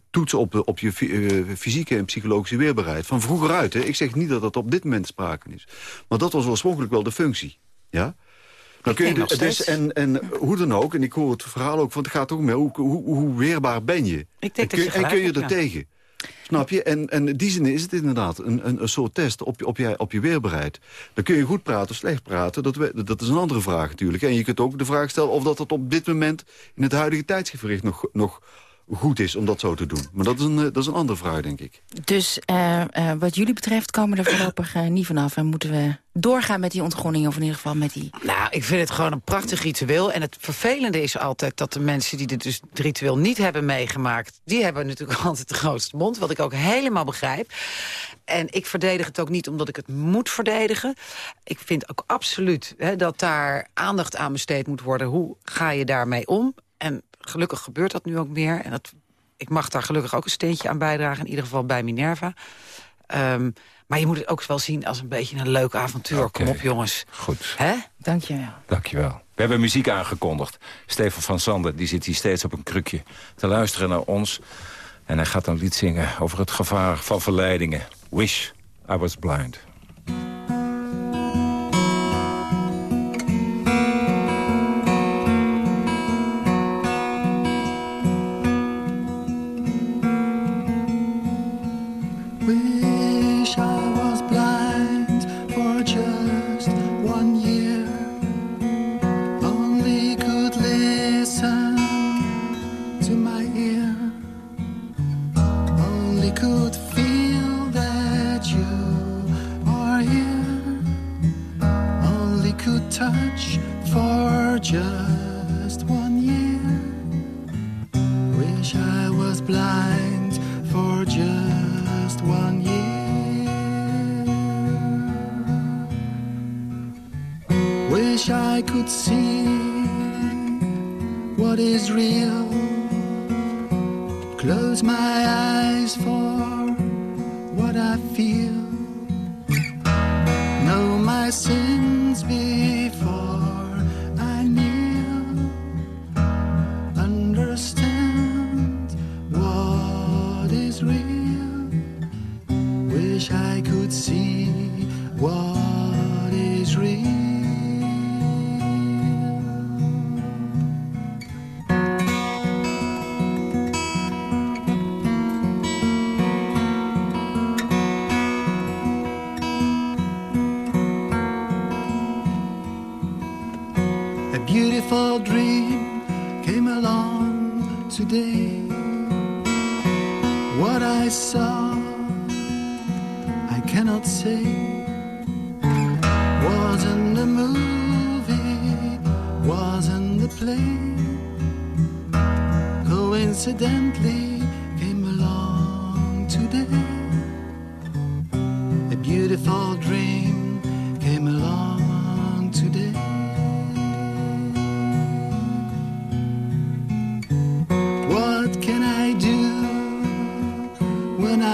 toets op, de- op je fy- fysieke en psychologische weerbaarheid. Van vroeger uit. Hè. Ik zeg niet dat dat op dit moment sprake is. Maar dat was oorspronkelijk wel de functie. Ja? Dan kun je dus, en, en hoe dan ook, en ik hoor het verhaal ook, want het gaat ook meer, hoe, hoe, hoe weerbaar ben je? Ik denk en dat kun, je en kun je er ja. tegen? Snap je? En, en in die zin is het inderdaad een, een, een soort test op je, op, je, op je weerbaarheid. Dan kun je goed praten of slecht praten, dat, we- dat is een andere vraag natuurlijk. En je kunt ook de vraag stellen of dat het op dit moment... in het huidige tijdsgevricht nog, nog goed is om dat zo te doen. Maar dat is een, eh, dat is een andere vraag, denk ik. Dus uh, uh, wat jullie betreft komen er voorlopig uh, niet vanaf... en moeten we doorgaan met die ontgroening... of in ieder geval met die... Nou, ik vind het gewoon een prachtig ritueel. En het vervelende is altijd dat de mensen die dit, dus, het ritueel niet hebben meegemaakt... die hebben natuurlijk (laughs) altijd de grootste mond, wat ik ook helemaal begrijp. En ik verdedig het ook niet omdat ik het moet verdedigen. Ik vind ook absoluut hè, dat daar aandacht aan besteed moet worden. Hoe ga je daarmee om? En gelukkig gebeurt dat nu ook meer. En dat, ik mag daar gelukkig ook een steentje aan bijdragen. In ieder geval bij Minerva. Um, maar je moet het ook wel zien als een beetje een leuk avontuur. Okay. Kom op, jongens. Goed. Hè? Dank je wel. Dank je wel. We hebben muziek aangekondigd. Stefan van Sander die zit hier steeds op een krukje te luisteren naar ons. En hij gaat een lied zingen over het gevaar van verleidingen. Wish I was blind.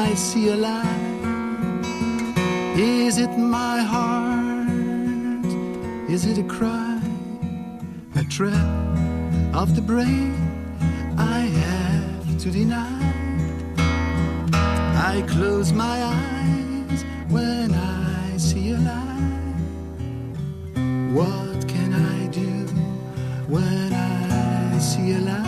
I see a light? Is it my heart? Is it a cry? A trap of the brain? I have to deny. I close my eyes when I see a lie. What can I do when I see a lie?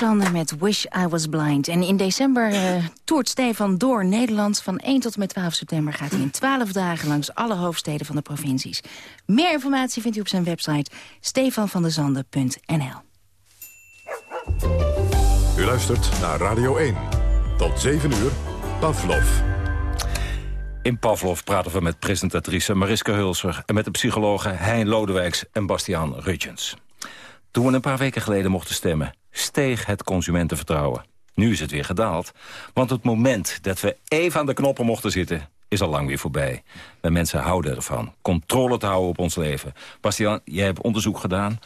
Stefan van der Sande met Wish I Was Blind. En in december uh, toert Stefan door Nederland. Van 1 tot en met 12 september gaat hij in 12 dagen langs alle hoofdsteden van de provincies. Meer informatie vindt u op zijn website stefanvanderzande.nl. U luistert naar Radio 1. Tot 7 uur, Pavlov. In Pavlov praten we met presentatrice Mariska Hulser... en met de psychologen Hein Lodewijks en Bastiaan Rutjens. Toen we een paar weken geleden mochten stemmen... steeg het consumentenvertrouwen. Nu is het weer gedaald. Want het moment dat we even aan de knoppen mochten zitten... is al lang weer voorbij. De mensen houden ervan. Controle te houden op ons leven. Bastiaan, jij hebt onderzoek gedaan...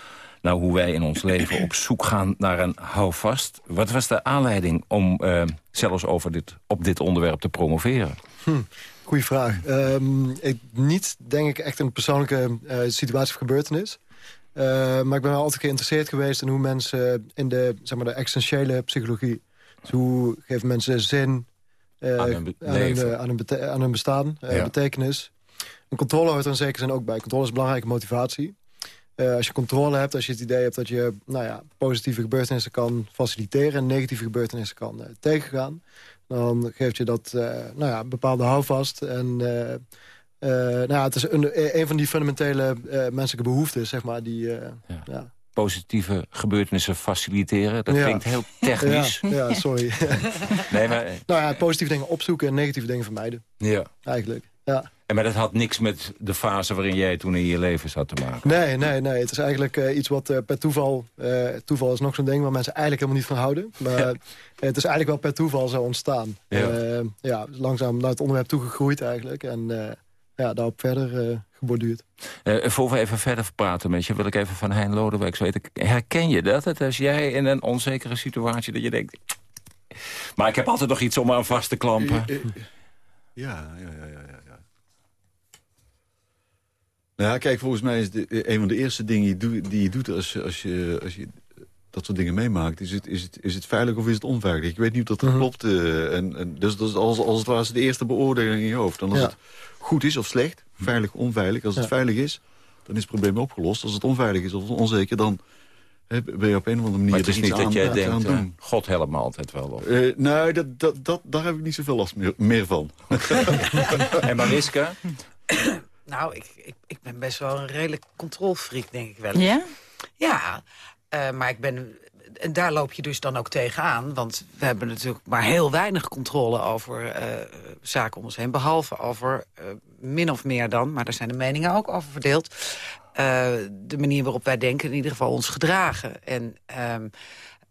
Nou, hoe wij in ons leven op zoek gaan naar een houvast. Wat was de aanleiding om uh, zelfs over dit, op dit onderwerp te promoveren? Hm, goeie vraag. Um, ik, niet, denk ik, echt een persoonlijke uh, situatie of gebeurtenis. Uh, maar ik ben wel altijd geïnteresseerd geweest in hoe mensen in de, zeg maar, de existentiële psychologie... Dus hoe geven mensen zin eh, Aan hun aan, eh, aan, hun bete- aan hun bestaan, eh, Ja. betekenis. En controle hoort er in zekere zin ook bij. Controle is belangrijke motivatie. Eh, als je controle hebt, als je het idee hebt dat je nou ja, positieve gebeurtenissen kan faciliteren... en negatieve gebeurtenissen kan eh, tegengaan... dan geeft je dat eh, nou ja, een bepaalde houvast. En eh, eh, nou ja, het is een, een van die fundamentele eh, menselijke behoeftes, zeg maar, die... eh, ja. Positieve gebeurtenissen faciliteren. Dat Ja. klinkt heel technisch. Ja, ja, sorry. (laughs) Nee, maar, nou ja, positieve dingen opzoeken en negatieve dingen vermijden. ja. Eigenlijk, ja. En maar dat had niks met de fase waarin jij toen in je leven zat te maken. Nee, nee, nee. Het is eigenlijk eh, iets wat eh, per toeval... eh, toeval is nog zo'n ding waar mensen eigenlijk helemaal niet van houden. Maar (laughs) eh, het is eigenlijk wel per toeval zo ontstaan. Ja. Ja, ja langzaam naar het onderwerp toegegroeid eigenlijk. En eh, ja, daarop verder eh geborduurd. Eh, voor we even verder praten met je, wil ik even van Hein Lodewijk weten. Herken je dat? Het als jij in een onzekere situatie dat je denkt... Maar ik heb altijd nog iets om aan vast te klampen. Ja, ja, ja, ja, ja. ja. Nou ja, kijk, volgens mij is de, een van de eerste dingen die je doet, die je doet als, als, je, als je dat soort dingen meemaakt... Is het, is, het, is het veilig of is het onveilig? Ik weet niet of dat Mhm. klopt. eh, en, en, dus dat is als, als het ware de eerste beoordeling in je hoofd. En als Ja. het goed is of slecht, veilig, onveilig. Als het veilig is, dan is het probleem opgelost. Als het onveilig is of onzeker, dan ben je op een of andere manier Maar het is er niet iets dat aan, jij aan denkt, doen. God helpt me altijd wel op. Eh, nou, dat, dat, dat, daar heb ik niet zoveel last meer, meer van. (laughs) en Mariska? Nou, ik, ik, ik ben best wel een redelijk controlfreak, denk ik wel. Ja? Ja, eh, maar ik ben... En daar loop je dus dan ook tegenaan. Want we hebben natuurlijk maar heel weinig controle over eh, zaken om ons heen. Behalve over, eh, min of meer dan, maar daar zijn de meningen ook over verdeeld... de manier waarop wij denken, in ieder geval ons gedragen. En ehm,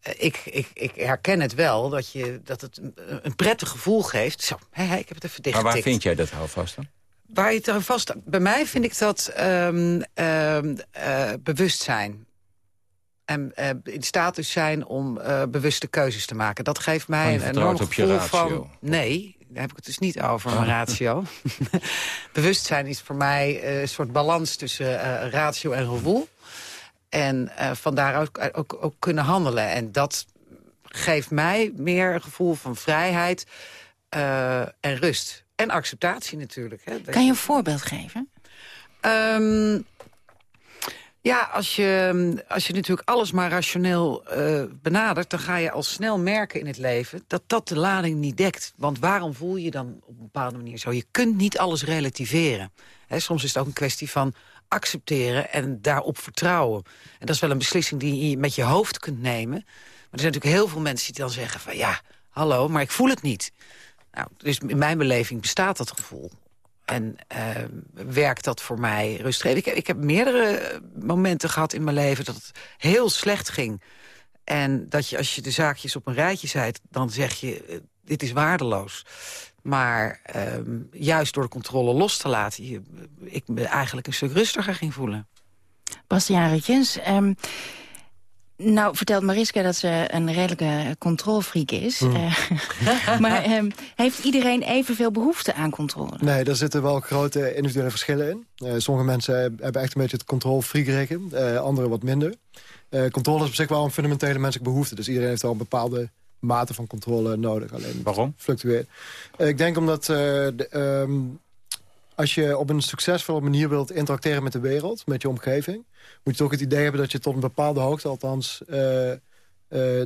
eh, ik, ik, ik herken het wel, dat, je, dat het een, prettig gevoel geeft. Zo, hé, ik heb het even dicht Maar waar vind jij dat houvast dan? Waar je het vast... Bij mij vind ik dat ehm, ehm, eh, bewustzijn. En eh, in staat dus zijn om eh, bewuste keuzes te maken. Dat geeft mij je een enorm op je gevoel ratio. van... Nee, daar heb ik het dus niet over, Oh. mijn ratio. (laughs) bewustzijn is voor mij eh, een soort balans tussen eh, ratio en gevoel. En eh van daaruit ook, ook kunnen handelen. En dat geeft mij meer een gevoel van vrijheid eh, en rust. En acceptatie natuurlijk. Hè. Kan je een voorbeeld geven? Ehm, ja, als je, als je natuurlijk alles maar rationeel eh, benadert... dan ga je al snel merken in het leven dat dat de lading niet dekt. Want waarom voel je dan op een bepaalde manier zo? Je kunt niet alles relativeren. Soms is het ook een kwestie van accepteren en daarop vertrouwen. En dat is wel een beslissing die je met je hoofd kunt nemen. Maar er zijn natuurlijk heel veel mensen die dan zeggen van... ja, hallo, maar ik voel het niet. Nou, dus in mijn beleving bestaat dat gevoel. En eh, werkt dat voor mij rustgevend. Ik, ik heb meerdere momenten gehad in mijn leven dat het heel slecht ging. En dat je als je de zaakjes op een rijtje zet, dan zeg je, eh, dit is waardeloos. Maar ehm, juist door de controle los te laten, ik me eigenlijk een stuk rustiger ging voelen. Bastiaan ehm, nou vertelt Mariska dat ze een redelijke controlfreak is. Mm. Eh, (laughs) maar ehm, heeft iedereen evenveel behoefte aan controle? Nee, daar zitten wel grote individuele verschillen in. Eh, sommige mensen hebben echt een beetje het controlfreak-reken. eh anderen wat minder. Eh, controle is op zich wel een fundamentele menselijke behoefte. Dus iedereen heeft wel een bepaalde mate van controle nodig. Alleen Waarom? Fluctueert. Ik denk omdat eh, de, ehm, als je op een succesvolle manier wilt interacteren met de wereld, met je omgeving, moet je toch het idee hebben dat je tot een bepaalde hoogte althans eh, eh,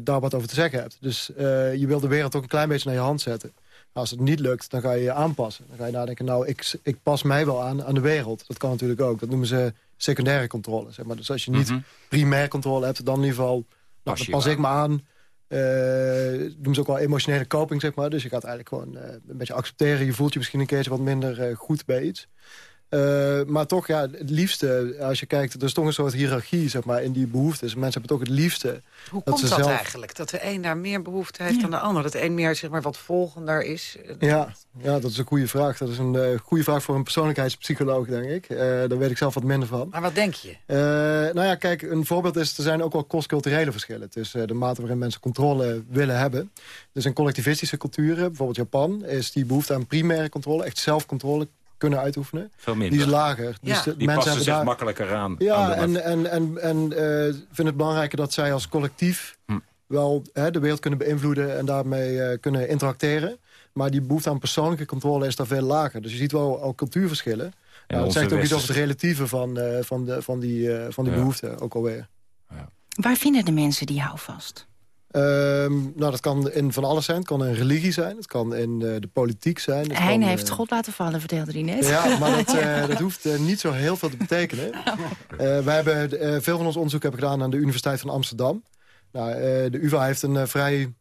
daar wat over te zeggen hebt. Dus eh, je wil de wereld ook een klein beetje naar je hand zetten. Als het niet lukt, dan ga je je aanpassen. Dan ga je nadenken, nou, ik, ik pas mij wel aan aan de wereld. Dat kan natuurlijk ook. Dat noemen ze secundaire controle. Zeg maar. Dus als je niet Mhm. primair controle hebt, dan in ieder geval... Nou, Pas dan pas ik me aan. Eh doen ze ook wel emotionele coping, zeg maar. Dus je gaat eigenlijk gewoon eh, een beetje accepteren. Je voelt je misschien een keertje wat minder eh, goed bij iets. Eh, maar toch, ja, het liefste, als je kijkt... er is toch een soort hiërarchie, zeg maar, in die behoeftes. Mensen hebben toch het liefste... Hoe dat komt ze dat zelf... eigenlijk? Dat de een daar meer behoefte heeft dan de ander? Dat de een meer zeg maar, wat volgender is? Ja, ja, dat is een goede vraag. Dat is een eh, goede vraag voor een persoonlijkheidspsycholoog, denk ik. Eh, daar weet ik zelf wat minder van. Maar wat denk je? Eh, nou ja, kijk, een voorbeeld is... er zijn ook wel cross-culturele verschillen... tussen de mate waarin mensen controle willen hebben. Dus in collectivistische culturen, bijvoorbeeld Japan... is die behoefte aan primaire controle, echt zelfcontrole kunnen uitoefenen... Veel minder. die is lager. Ja. Dus de Die mensen passen zich daar... makkelijker aan. Ja, en, en, en, en eh, vinden het belangrijker dat zij als collectief... Hm. wel hè, de wereld kunnen beïnvloeden en daarmee eh, kunnen interacteren. Maar die behoefte aan persoonlijke controle is daar veel lager. Dus je ziet wel al cultuurverschillen. Nou, dat zegt ook iets over het relatieve van, eh, van, de, van die, eh, van die Ja. behoefte ook alweer. Waar vinden de mensen die houvast? Ehm, nou, dat kan in van alles zijn. Het kan in religie zijn. Het kan in eh, de politiek zijn. Kan, heeft eh, God laten vallen, vertelde hij net. Ja, maar (laughs) dat, eh, dat hoeft niet zo heel veel te betekenen. Eh, wij hebben veel van ons onderzoek hebben gedaan aan de Universiteit van Amsterdam. Nou, de UvA heeft een vrij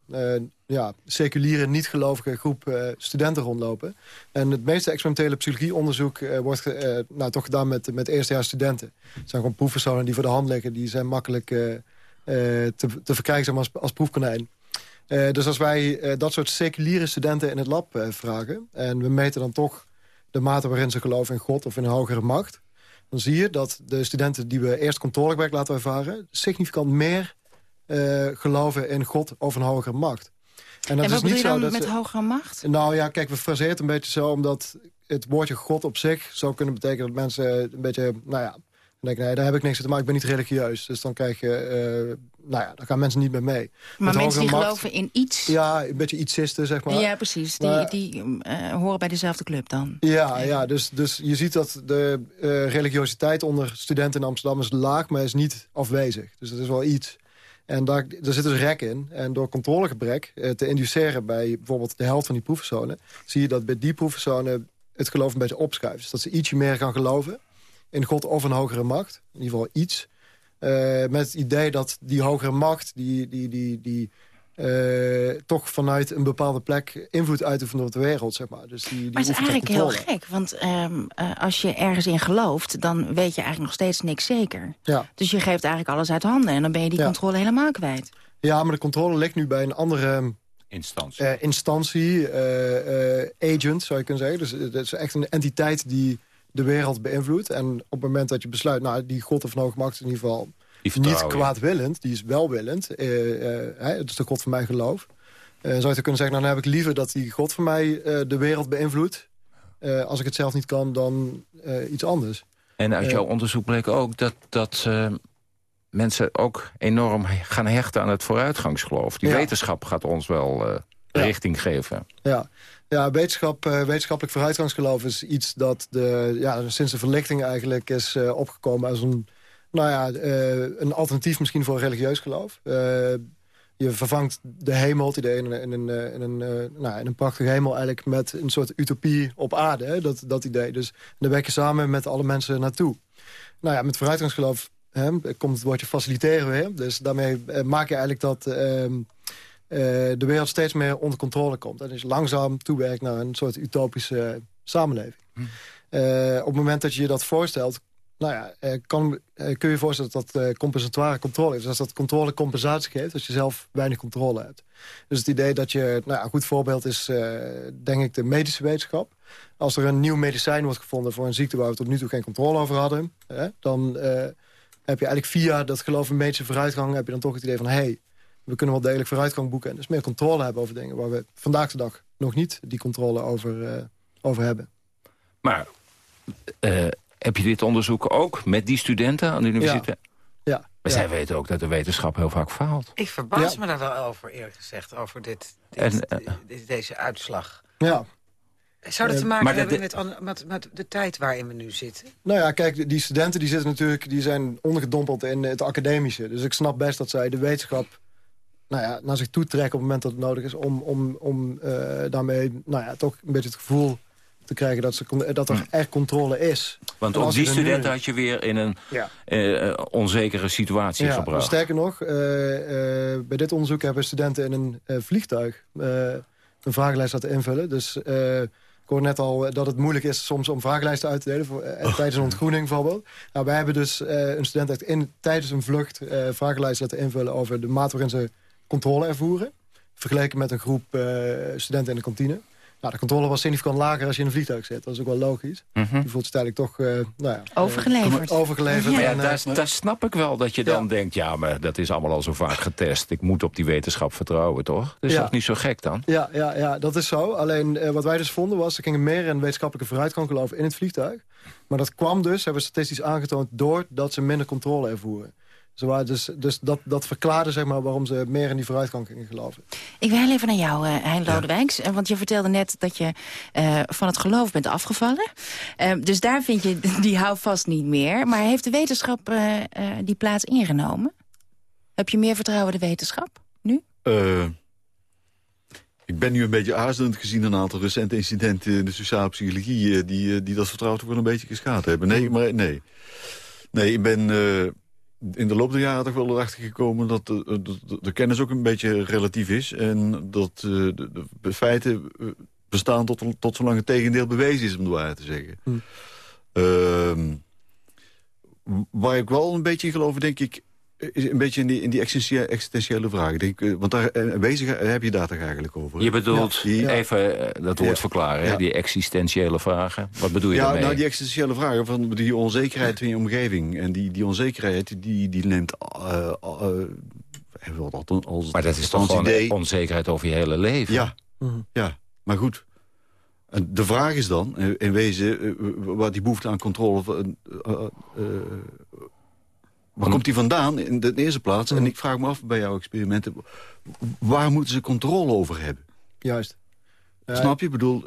ja, seculiere, niet-gelovige groep studenten rondlopen. En het meeste experimentele psychologieonderzoek wordt nou, toch gedaan met, met eerstejaars studenten. Het zijn gewoon proefpersonen die voor de hand liggen. Die zijn makkelijk te, te verkrijgen zeg maar, als, als proefkonijn. Eh, dus als wij eh, dat soort seculiere studenten in het lab eh, vragen... en we meten dan toch de mate waarin ze geloven in God of in een hogere macht... dan zie je dat de studenten die we eerst controlewerk laten ervaren... significant meer eh, geloven in God of een hogere macht. En, wat bedoel je dan met hogere macht? Nou ja, kijk, we fraseren het een beetje zo... omdat het woordje God op zich zou kunnen betekenen... dat mensen een beetje, nou ja... denken, nee, daar heb ik niks te maken, ik ben niet religieus. Dus dan krijg je, eh, nou ja, daar gaan mensen niet mee mee. Maar Met mensen die macht- geloven in iets... Ja, een beetje ietsisten, zeg maar. Ja, precies. Die, Maar- die eh, horen bij dezelfde club dan. Ja, ja dus, dus je ziet dat de eh, religiositeit onder studenten in Amsterdam is laag, maar is niet afwezig. Dus dat is wel iets. En daar, daar zit dus rek in. En door controlegebrek te induceren bij bijvoorbeeld de helft van die proefpersonen... zie je dat bij die proefpersonen het geloof een beetje opschuift. Dus dat ze ietsje meer gaan geloven in God of een hogere macht. In ieder geval iets. Eh, met het idee dat die hogere macht... die, die, die, die eh, toch vanuit een bepaalde plek invloed uitoefent op de wereld, zeg maar. Dus die, die Maar het is eigenlijk heel gek. Want ehm, eh, als je ergens in gelooft, dan weet je eigenlijk nog steeds niks zeker. Ja. Dus je geeft eigenlijk alles uit handen. En dan ben je die Ja. controle helemaal kwijt. Ja, maar de controle ligt nu bij een andere Instantie. eh, instantie, eh, eh, agent zou je kunnen zeggen. Dus het is echt een entiteit die de wereld beïnvloedt. En op het moment dat je besluit, nou, die god of macht is in ieder geval niet kwaadwillend, die is welwillend. eh, eh, hè, het is de god van mijn geloof. Eh, zou je kunnen zeggen, nou, dan heb ik liever dat die god van mij eh, de wereld beïnvloedt. Eh, als ik het zelf niet kan, dan eh, iets anders. En uit jouw onderzoek bleek ook dat, dat eh, mensen ook enorm gaan hechten aan het vooruitgangsgeloof. Die Ja. wetenschap gaat ons wel eh, richting geven. Ja, ja wetenschap, eh, wetenschappelijk vooruitgangsgeloof is iets dat de, ja, sinds de verlichting eigenlijk is eh, opgekomen als een, nou ja, eh, een alternatief misschien voor religieus geloof. Je vervangt de hemel, het idee in een, in een, in een, nou, in een prachtige hemel eigenlijk met een soort utopie op aarde. Hè, dat, dat idee. Dus daar werk je samen met alle mensen naartoe. Nou ja, met vooruitgangsgeloof hè, komt het woordje faciliteren weer. Dus daarmee maak je eigenlijk dat ehm, eh, de wereld steeds meer onder controle komt. En dus langzaam toewerkt naar een soort utopische samenleving. Eh, op het moment dat je je dat voorstelt... Nou ja, eh, kan, eh, kun je je voorstellen dat dat eh, compensatoire controle is. Dus als dat controle compensatie geeft, als je zelf weinig controle hebt. Dus het idee dat je... Nou ja, een goed voorbeeld is, eh, denk ik, de medische wetenschap. Als er een nieuw medicijn wordt gevonden voor een ziekte... waar we tot nu toe geen controle over hadden... Hè, dan eh, heb je eigenlijk via dat geloof in medische vooruitgang... heb je dan toch het idee van... hey, we kunnen wel degelijk vooruitgang boeken... en dus meer controle hebben over dingen... waar we vandaag de dag nog niet die controle over, eh, over hebben. Maar eh, heb je dit onderzoek ook met die studenten aan de universiteit? Ja. Maar zij weten ook dat de wetenschap heel vaak faalt. Ik verbaas Ja. me daar wel over, eerlijk gezegd, over dit, dit, En, eh, dit- deze uitslag. Ja. Zou dat te Eh, maken hebben de- met, met, met de tijd waarin we nu zitten? Nou ja, kijk, die studenten die zitten natuurlijk, die zijn ondergedompeld in het academische. Dus ik snap best dat zij de wetenschap nou ja, naar zich toe trekken op het moment dat het nodig is... om, om, om eh, daarmee nou ja, toch een beetje het gevoel te krijgen dat, ze, con- dat er echt controle is. Want ook die nu- studenten had je weer in een Ja. eh, eh, onzekere situatie Ja, gebracht. sterker nog, eh, eh, bij dit onderzoek hebben studenten in een eh, vliegtuig eh, een vragenlijst laten invullen. Dus eh, ik hoorde net al dat het moeilijk is soms om vragenlijsten uit te delen. Voor, eh, tijdens een ontgroening bijvoorbeeld. Nou, wij hebben dus eh, een student echt in, tijdens een vlucht eh vragenlijsten laten invullen over de mate waarin ze controle ervoeren. Vergeleken met een groep eh, studenten in de kantine. Nou, de controle was significant lager als je in een vliegtuig zit. Dat is ook wel logisch. Mhm. Je voelt je tijdelijk toch... eh, nou ja, Overgeleverd. eh, overgeleverd. Maar ja, en, daar, daar snap ik wel dat je dan denkt... ja, maar dat is allemaal al zo vaak getest. Ik moet op die wetenschap vertrouwen, toch? Dat is Ja. toch niet zo gek dan? Ja, ja, ja, dat is zo. Alleen eh, wat wij dus vonden was... er ging meer een wetenschappelijke vooruitgang geloven in het vliegtuig. Maar dat kwam dus, hebben we statistisch aangetoond... doordat ze minder controle ervoeren. Ze waren dus dus dat, dat verklaarde zeg maar, waarom ze meer in die vooruitgang gingen geloven. Ik wil heel even naar jou, uh, Hein Lodewijks. Ja. Want je vertelde net dat je uh, van het geloof bent afgevallen. Uh, dus daar vind je (laughs) die houvast niet meer. Maar heeft de wetenschap die plaats ingenomen? Heb je meer vertrouwen in de wetenschap nu? ik ben nu een beetje aarzelend gezien een aantal recente incidenten in de sociale psychologie... die, die dat vertrouwen wel een beetje geschaad hebben. Nee, maar nee. Nee, ik ben in de loop der jaren toch wel erachter gekomen... dat de, de, de, kennis ook een beetje relatief is. En dat uh, de, de, feiten bestaan tot, tot zolang het tegendeel bewezen is, om de waarheid te zeggen. Hm. Uh, waar ik wel een beetje in geloof, denk ik is een beetje in die, in die existentiële vraag. Denk, want daar bezig heb je daar toch eigenlijk over? Je bedoelt, die, even dat woord verklaren, hè? die existentiële vragen. Wat bedoel je ja, daarmee? Nou, die existentiële vragen van die onzekerheid in je omgeving. En die, die onzekerheid, die, die neemt... Uh, uh, dat als maar dat is toch gewoon idee. onzekerheid over je hele leven? Ja, ja. maar goed. En de vraag is dan, in wezen, wat die behoefte aan controle... Waar komt die vandaan in de eerste plaats? En ik vraag me af bij jouw experimenten... waar moeten ze controle over hebben? Juist. Snap je? Ik bedoel,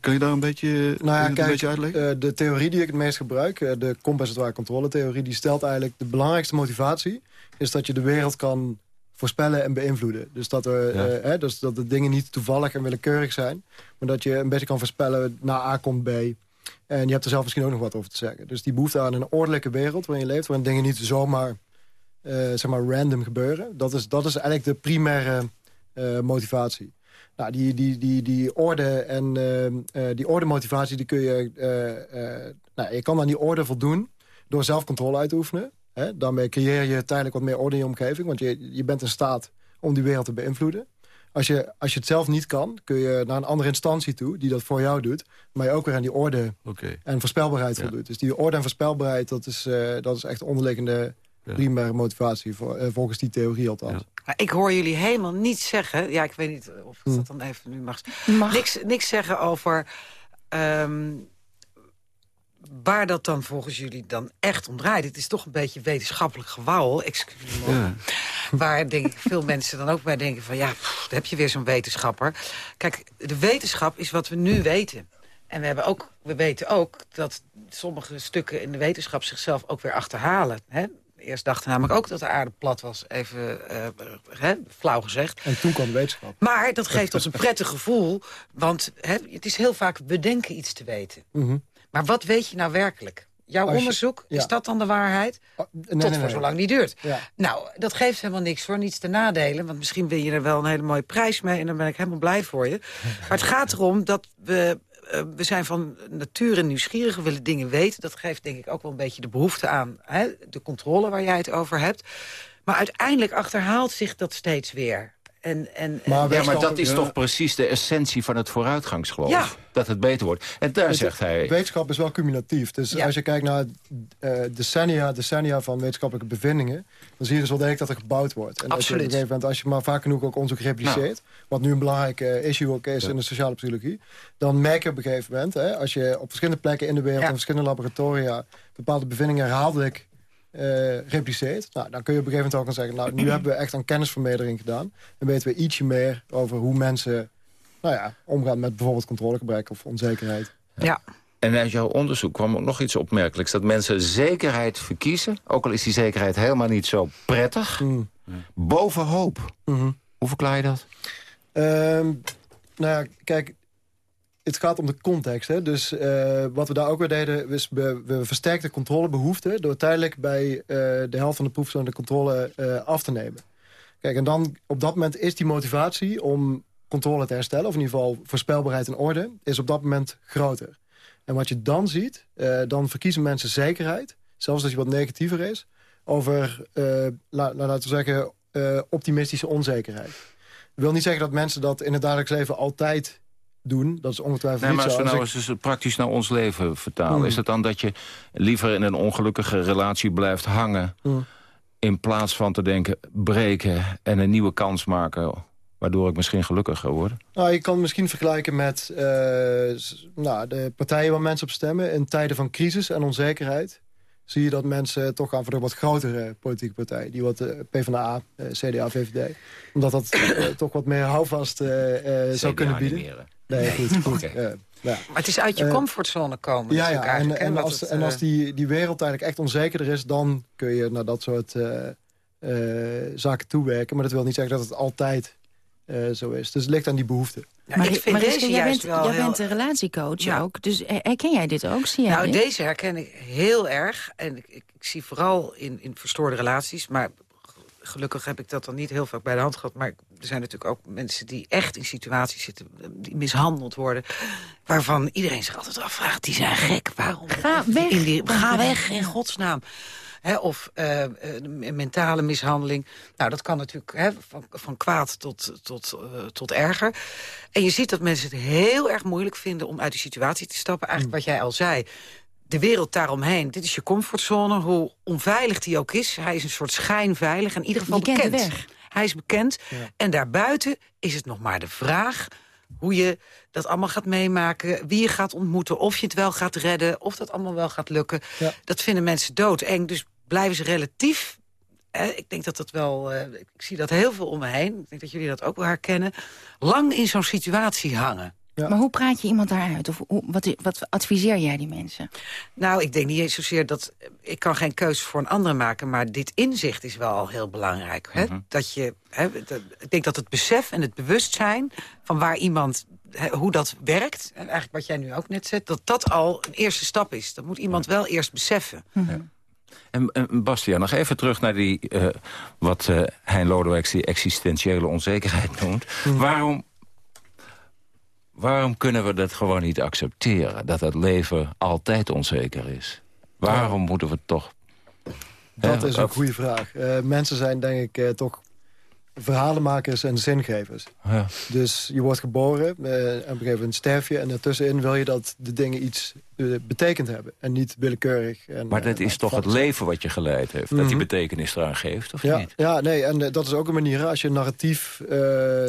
kan je daar een beetje, nou ja, een kijk, beetje uitleggen? De theorie die ik het meest gebruik, de compensatoire controletheorie... die stelt eigenlijk de belangrijkste motivatie... is dat je de wereld kan voorspellen en beïnvloeden. Dus dat, er, ja. hè, dus dat de dingen niet toevallig en willekeurig zijn... maar dat je een beetje kan voorspellen, na A komt B... En je hebt er zelf misschien ook nog wat over te zeggen. Dus die behoefte aan een ordelijke wereld waarin je leeft... waarin dingen niet zomaar uh, zeg maar random gebeuren... dat is, dat is eigenlijk de primaire uh, motivatie. Nou, die, die, die, die orde en uh, die orde motivatie die kun je... nou, je kan aan die orde voldoen door zelf controle uit te oefenen. Hè? Daarmee creëer je tijdelijk wat meer orde in je omgeving... want je, je bent in staat om die wereld te beïnvloeden. Als je, als je het zelf niet kan, kun je naar een andere instantie toe... die dat voor jou doet, maar je ook weer aan die orde okay. en voorspelbaarheid ja. voldoet. Dus die orde en voorspelbaarheid, dat is, uh, dat is echt onderliggende ja. primaire motivatie... Voor, uh, volgens die theorie althans. Ja. Ik hoor jullie helemaal niets zeggen... ja, ik weet niet of ik dat dan even nu mag... mag. Niks, niks zeggen over... Um, waar dat dan volgens jullie dan echt om draait. Het is toch een beetje wetenschappelijk gewauwel, excuus me. Ja. Waar denk ik veel mensen dan ook bij denken van... ja, pff, heb je weer zo'n wetenschapper. Kijk, de wetenschap is wat we nu weten. En we, hebben ook, we weten ook dat sommige stukken in de wetenschap zichzelf ook weer achterhalen. Hè? Eerst dachten namelijk ook dat de aarde plat was, even uh, hè, flauw gezegd. En toen kwam de wetenschap. Maar dat geeft ons een prettig gevoel, want hè, het is heel vaak we denken iets te weten. Mm -hmm. Maar wat weet je nou werkelijk? Jouw je, onderzoek, Oh, is dat dan de waarheid? nee, Tot nee, voor zolang die duurt. Ja. Nou, dat geeft helemaal niks voor, niets te nadelen. Want misschien win je er wel een hele mooie prijs mee... en dan ben ik helemaal blij voor je. (laughs) Maar het gaat erom dat we... Uh, we zijn van nature nieuwsgierig, we willen dingen weten. Dat geeft denk ik ook wel een beetje de behoefte aan hè, de controle waar jij het over hebt. Maar uiteindelijk achterhaalt zich dat steeds weer. En, en, maar, ja, maar dat is toch precies de essentie van het vooruitgangsgeloof. Ja. Dat het beter wordt. En daar zegt hij... Wetenschap is wel cumulatief. Dus Ja. als je kijkt naar uh, decennia, decennia van wetenschappelijke bevindingen... dan zie je dus wel degelijk dat er gebouwd wordt. En dat je op Absoluut. een gegeven moment, als je maar vaak genoeg ook onderzoek repliceert... wat nu een belangrijk eh, issue ook is in de sociale psychologie... dan merk je op een gegeven moment, hè, als je op verschillende plekken in de wereld... Ja. in verschillende laboratoria bepaalde bevindingen herhaaldelijk eh, repliceert... Nou, dan kun je op een gegeven moment ook gaan zeggen... nou, nu (clears throat) hebben we echt aan kennisvermeerdering gedaan... en weten we ietsje meer over hoe mensen nou ja, omgaan met bijvoorbeeld controlegebrek of onzekerheid. Ja. En uit jouw onderzoek kwam ook nog iets opmerkelijks. Dat mensen zekerheid verkiezen. Ook al is die zekerheid helemaal niet zo prettig. Mm. Boven hoop. Mhm. Hoe verklaar je dat? Ehm, nou ja, kijk, het gaat om de context. Hè? Dus eh, wat we daar ook weer deden, we, we versterkten controlebehoefte... door tijdelijk bij eh, de helft van de proefpersonen de controle eh, af te nemen. Kijk, en dan op dat moment is die motivatie om controle te herstellen... of in ieder geval voorspelbaarheid en orde, is op dat moment groter. En wat je dan ziet, dan verkiezen mensen zekerheid... zelfs als je wat negatiever is... over, la- laten we zeggen, optimistische onzekerheid. Ik wil niet zeggen dat mensen dat in het dagelijks leven altijd doen. Dat is ongetwijfeld Nee, niet maar als we nou eens praktisch naar ons leven vertalen... Hmm. is het dan dat je liever in een ongelukkige relatie blijft hangen... Hmm. in plaats van te denken breken en een nieuwe kans maken... waardoor ik misschien gelukkiger word? Nou, je kan het misschien vergelijken met eh, nou, de partijen waar mensen op stemmen... in tijden van crisis en onzekerheid... zie je dat mensen toch gaan voor de wat grotere politieke partijen. Die wat uh, PvdA, uh, CDA, VVD. Omdat dat uh, toch wat meer houvast zou kunnen bieden. Nee, nee, goed. goed. Okay. maar het is uit je comfortzone komen. Ja, ja en, en, als, het, en als die, die wereld eigenlijk echt onzekerder is... dan kun je naar dat soort zaken toewerken. Maar dat wil niet zeggen dat het altijd zo is. Dus het ligt aan die behoefte. Ja, maar ik vind deze jij bent, wel jij heel... bent een relatiecoach ja. ook. Dus herken jij dit ook? Zie jij nou, dit? deze herken ik heel erg. En ik, ik, ik, zie vooral in, in verstoorde relaties. Maar gelukkig heb ik dat dan niet heel vaak bij de hand gehad. Maar er zijn natuurlijk ook mensen die echt in situaties zitten... die mishandeld worden. Waarvan iedereen zich altijd afvraagt, die zijn gek. Waarom? Ga weg. In die, ga weg, in godsnaam. He, of uh, mentale mishandeling. Nou, dat kan natuurlijk he, van, van kwaad tot, tot, uh, tot erger. En je ziet dat mensen het heel erg moeilijk vinden om uit die situatie te stappen. Eigenlijk wat jij al zei. De wereld daaromheen, dit is je comfortzone. Hoe onveilig die ook is. Hij is een soort schijnveilig. In ieder geval je bekend. Kent de weg. Hij is bekend. Ja. En daarbuiten is het nog maar de vraag hoe je dat allemaal gaat meemaken, wie je gaat ontmoeten... of je het wel gaat redden, of dat allemaal wel gaat lukken. Ja. Dat vinden mensen doodeng, dus blijven ze relatief... Eh, ik denk dat dat wel... Uh, ik zie dat heel veel om me heen. Ik denk dat jullie dat ook wel herkennen. Lang in zo'n situatie hangen. Ja. Maar hoe praat je iemand daaruit? Of hoe, wat, wat adviseer jij die mensen? Nou, ik denk niet eens zozeer dat... Ik kan geen keuze voor een ander maken, maar dit inzicht is wel al heel belangrijk. Hè? Mm -hmm. Dat je, hè, dat, ik denk dat het besef en het bewustzijn van waar iemand hoe dat werkt, en eigenlijk wat jij nu ook net zegt... dat dat al een eerste stap is. Dat moet iemand wel eerst beseffen. Mm -hmm. ja. En, en Bastiaan, nog even terug naar die, uh, wat uh, Hein Lodewijks die existentiële onzekerheid noemt. Mm. Waarom, waarom kunnen we dat gewoon niet accepteren? Dat het leven altijd onzeker is? Waarom moeten we toch... Dat is een goede vraag. Uh, mensen zijn denk ik toch verhalenmakers en zingevers. Ja. Dus je wordt geboren, uh, en op een gegeven moment sterf je... en daartussenin wil je dat de dingen iets uh, betekend hebben. En niet willekeurig. En, maar dat uh, is toch het leven wat je geleid heeft? Mm -hmm. Dat die betekenis eraan geeft, of ja, niet? Ja, nee, en dat is ook een manier. Als je een narratief,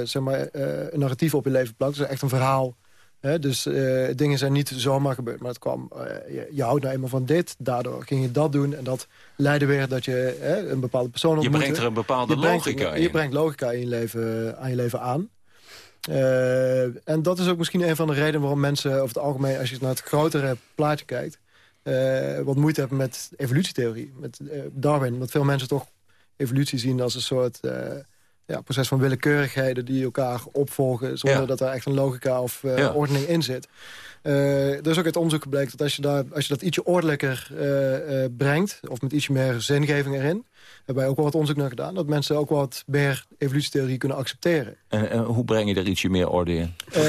zeg maar, een narratief op je leven plakt... dat is echt een verhaal... He, dus uh, dingen zijn niet zomaar gebeurd. Maar het kwam, uh, je, je, houdt nou eenmaal van dit. Daardoor ging je dat doen. En dat leidde weer dat je een bepaalde persoon ontmoette. Je brengt er een bepaalde brengt, logica in. Je brengt logica in je leven, aan je leven aan. Uh, en dat is ook misschien een van de redenen waarom mensen over het algemeen... als je naar het grotere plaatje kijkt... wat moeite hebben met evolutietheorie. Met Darwin. Dat veel mensen toch evolutie zien als een soort ja, proces van willekeurigheden die elkaar opvolgen... zonder Ja. dat er echt een logica of Ja. ordening in zit. Er is ook uit onderzoek gebleken dat als je, daar, als je dat ietsje ordelijker eh, brengt... of met ietsje meer zingeving erin... hebben wij ook wel wat onderzoek naar gedaan... dat mensen ook wat meer evolutietheorie kunnen accepteren. En, en hoe breng je er ietsje meer orde in? Eh,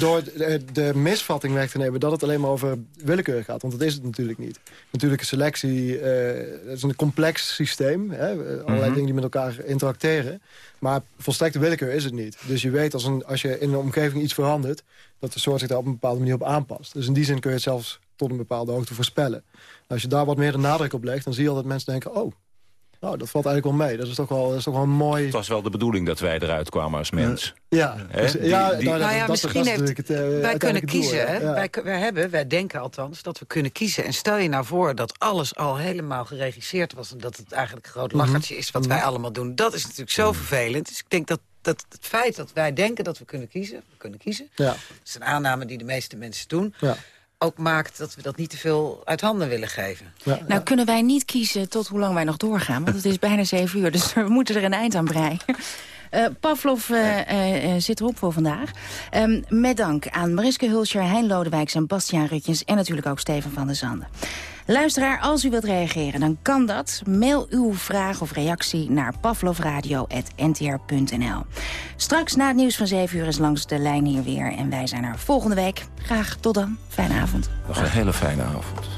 door de, de misvatting weg te nemen dat het alleen maar over willekeur gaat. Want dat is het natuurlijk niet. Natuurlijke selectie eh, dat is een complex systeem. Hè, allerlei Mhm. dingen die met elkaar interacteren. Maar volstrekte willekeur is het niet. Dus je weet als, een, als je in een omgeving iets verandert... dat de soort zich daar op een bepaalde manier op aanpast. Dus in die zin kun je het zelfs tot een bepaalde hoogte voorspellen. Als je daar wat meer de nadruk op legt... dan zie je al dat mensen denken... oh, nou, dat valt eigenlijk wel mee. Dat is toch wel, dat is toch wel een mooi... Het was wel de bedoeling dat wij eruit kwamen als mens. Ja, Hè? dus- Die- ja, die- nou, Nou ja, dat- misschien dat is heeft, natuurlijk het, eh, wij kunnen kiezen. hè? Ja. Wij, hebben, wij denken althans, dat we kunnen kiezen. En stel je nou voor dat alles al helemaal geregisseerd was... en dat het eigenlijk een groot Mhm. lachertje is wat wij allemaal doen. Dat is natuurlijk zo vervelend. Dus ik denk dat, dat het feit dat wij denken dat we kunnen kiezen... we kunnen kiezen, Ja. dat is een aanname die de meeste mensen doen... Ja. Ook maakt dat we dat niet te veel uit handen willen geven. Ja, Nou, kunnen wij niet kiezen tot hoe lang wij nog doorgaan? Want het is bijna zeven uur, dus (laughs) we moeten er een eind aan breien. Uh, Pavlov uh, uh, zit erop voor vandaag. Um, met dank aan Mariske Hulscher, Hein Lodewijks en Bastiaan Rutjens... en natuurlijk ook Steven van der Zanden. Luisteraar, als u wilt reageren, dan kan dat. Mail uw vraag of reactie naar pavlovradio.ntr.nl. Straks na het nieuws van 7 uur is langs de lijn hier weer. En wij zijn er volgende week. Graag tot dan. Fijne avond. Nog een hele fijne avond.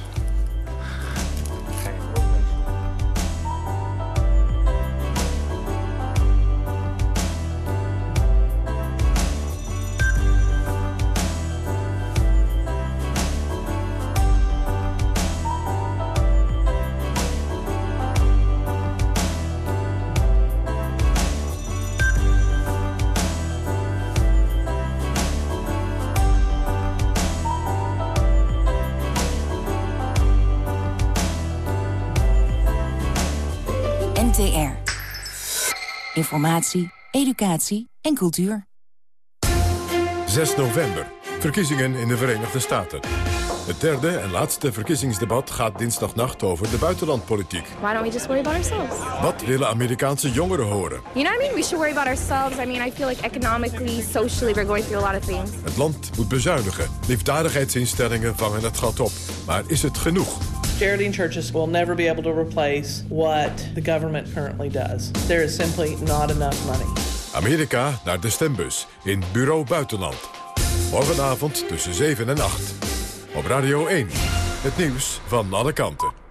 Informatie, educatie en cultuur. 6 november. Verkiezingen in de Verenigde Staten. Het derde en laatste verkiezingsdebat gaat dinsdagnacht over de buitenlandpolitiek. Why don't we just worry about ourselves? Wat willen Amerikaanse jongeren horen? You know what I mean? We should worry about ourselves. I mean, I feel like economically, socially, we're going through a lot of things. Het land moet bezuinigen. Liefdadigheidsinstellingen vangen het gat op. Maar is het genoeg? Charity churches will never be able to replace what the government currently does. There is simply not enough money. Amerika naar de stembus in Bureau Buitenland. Morgenavond tussen 7 en 8. Op Radio 1. Het nieuws van alle kanten.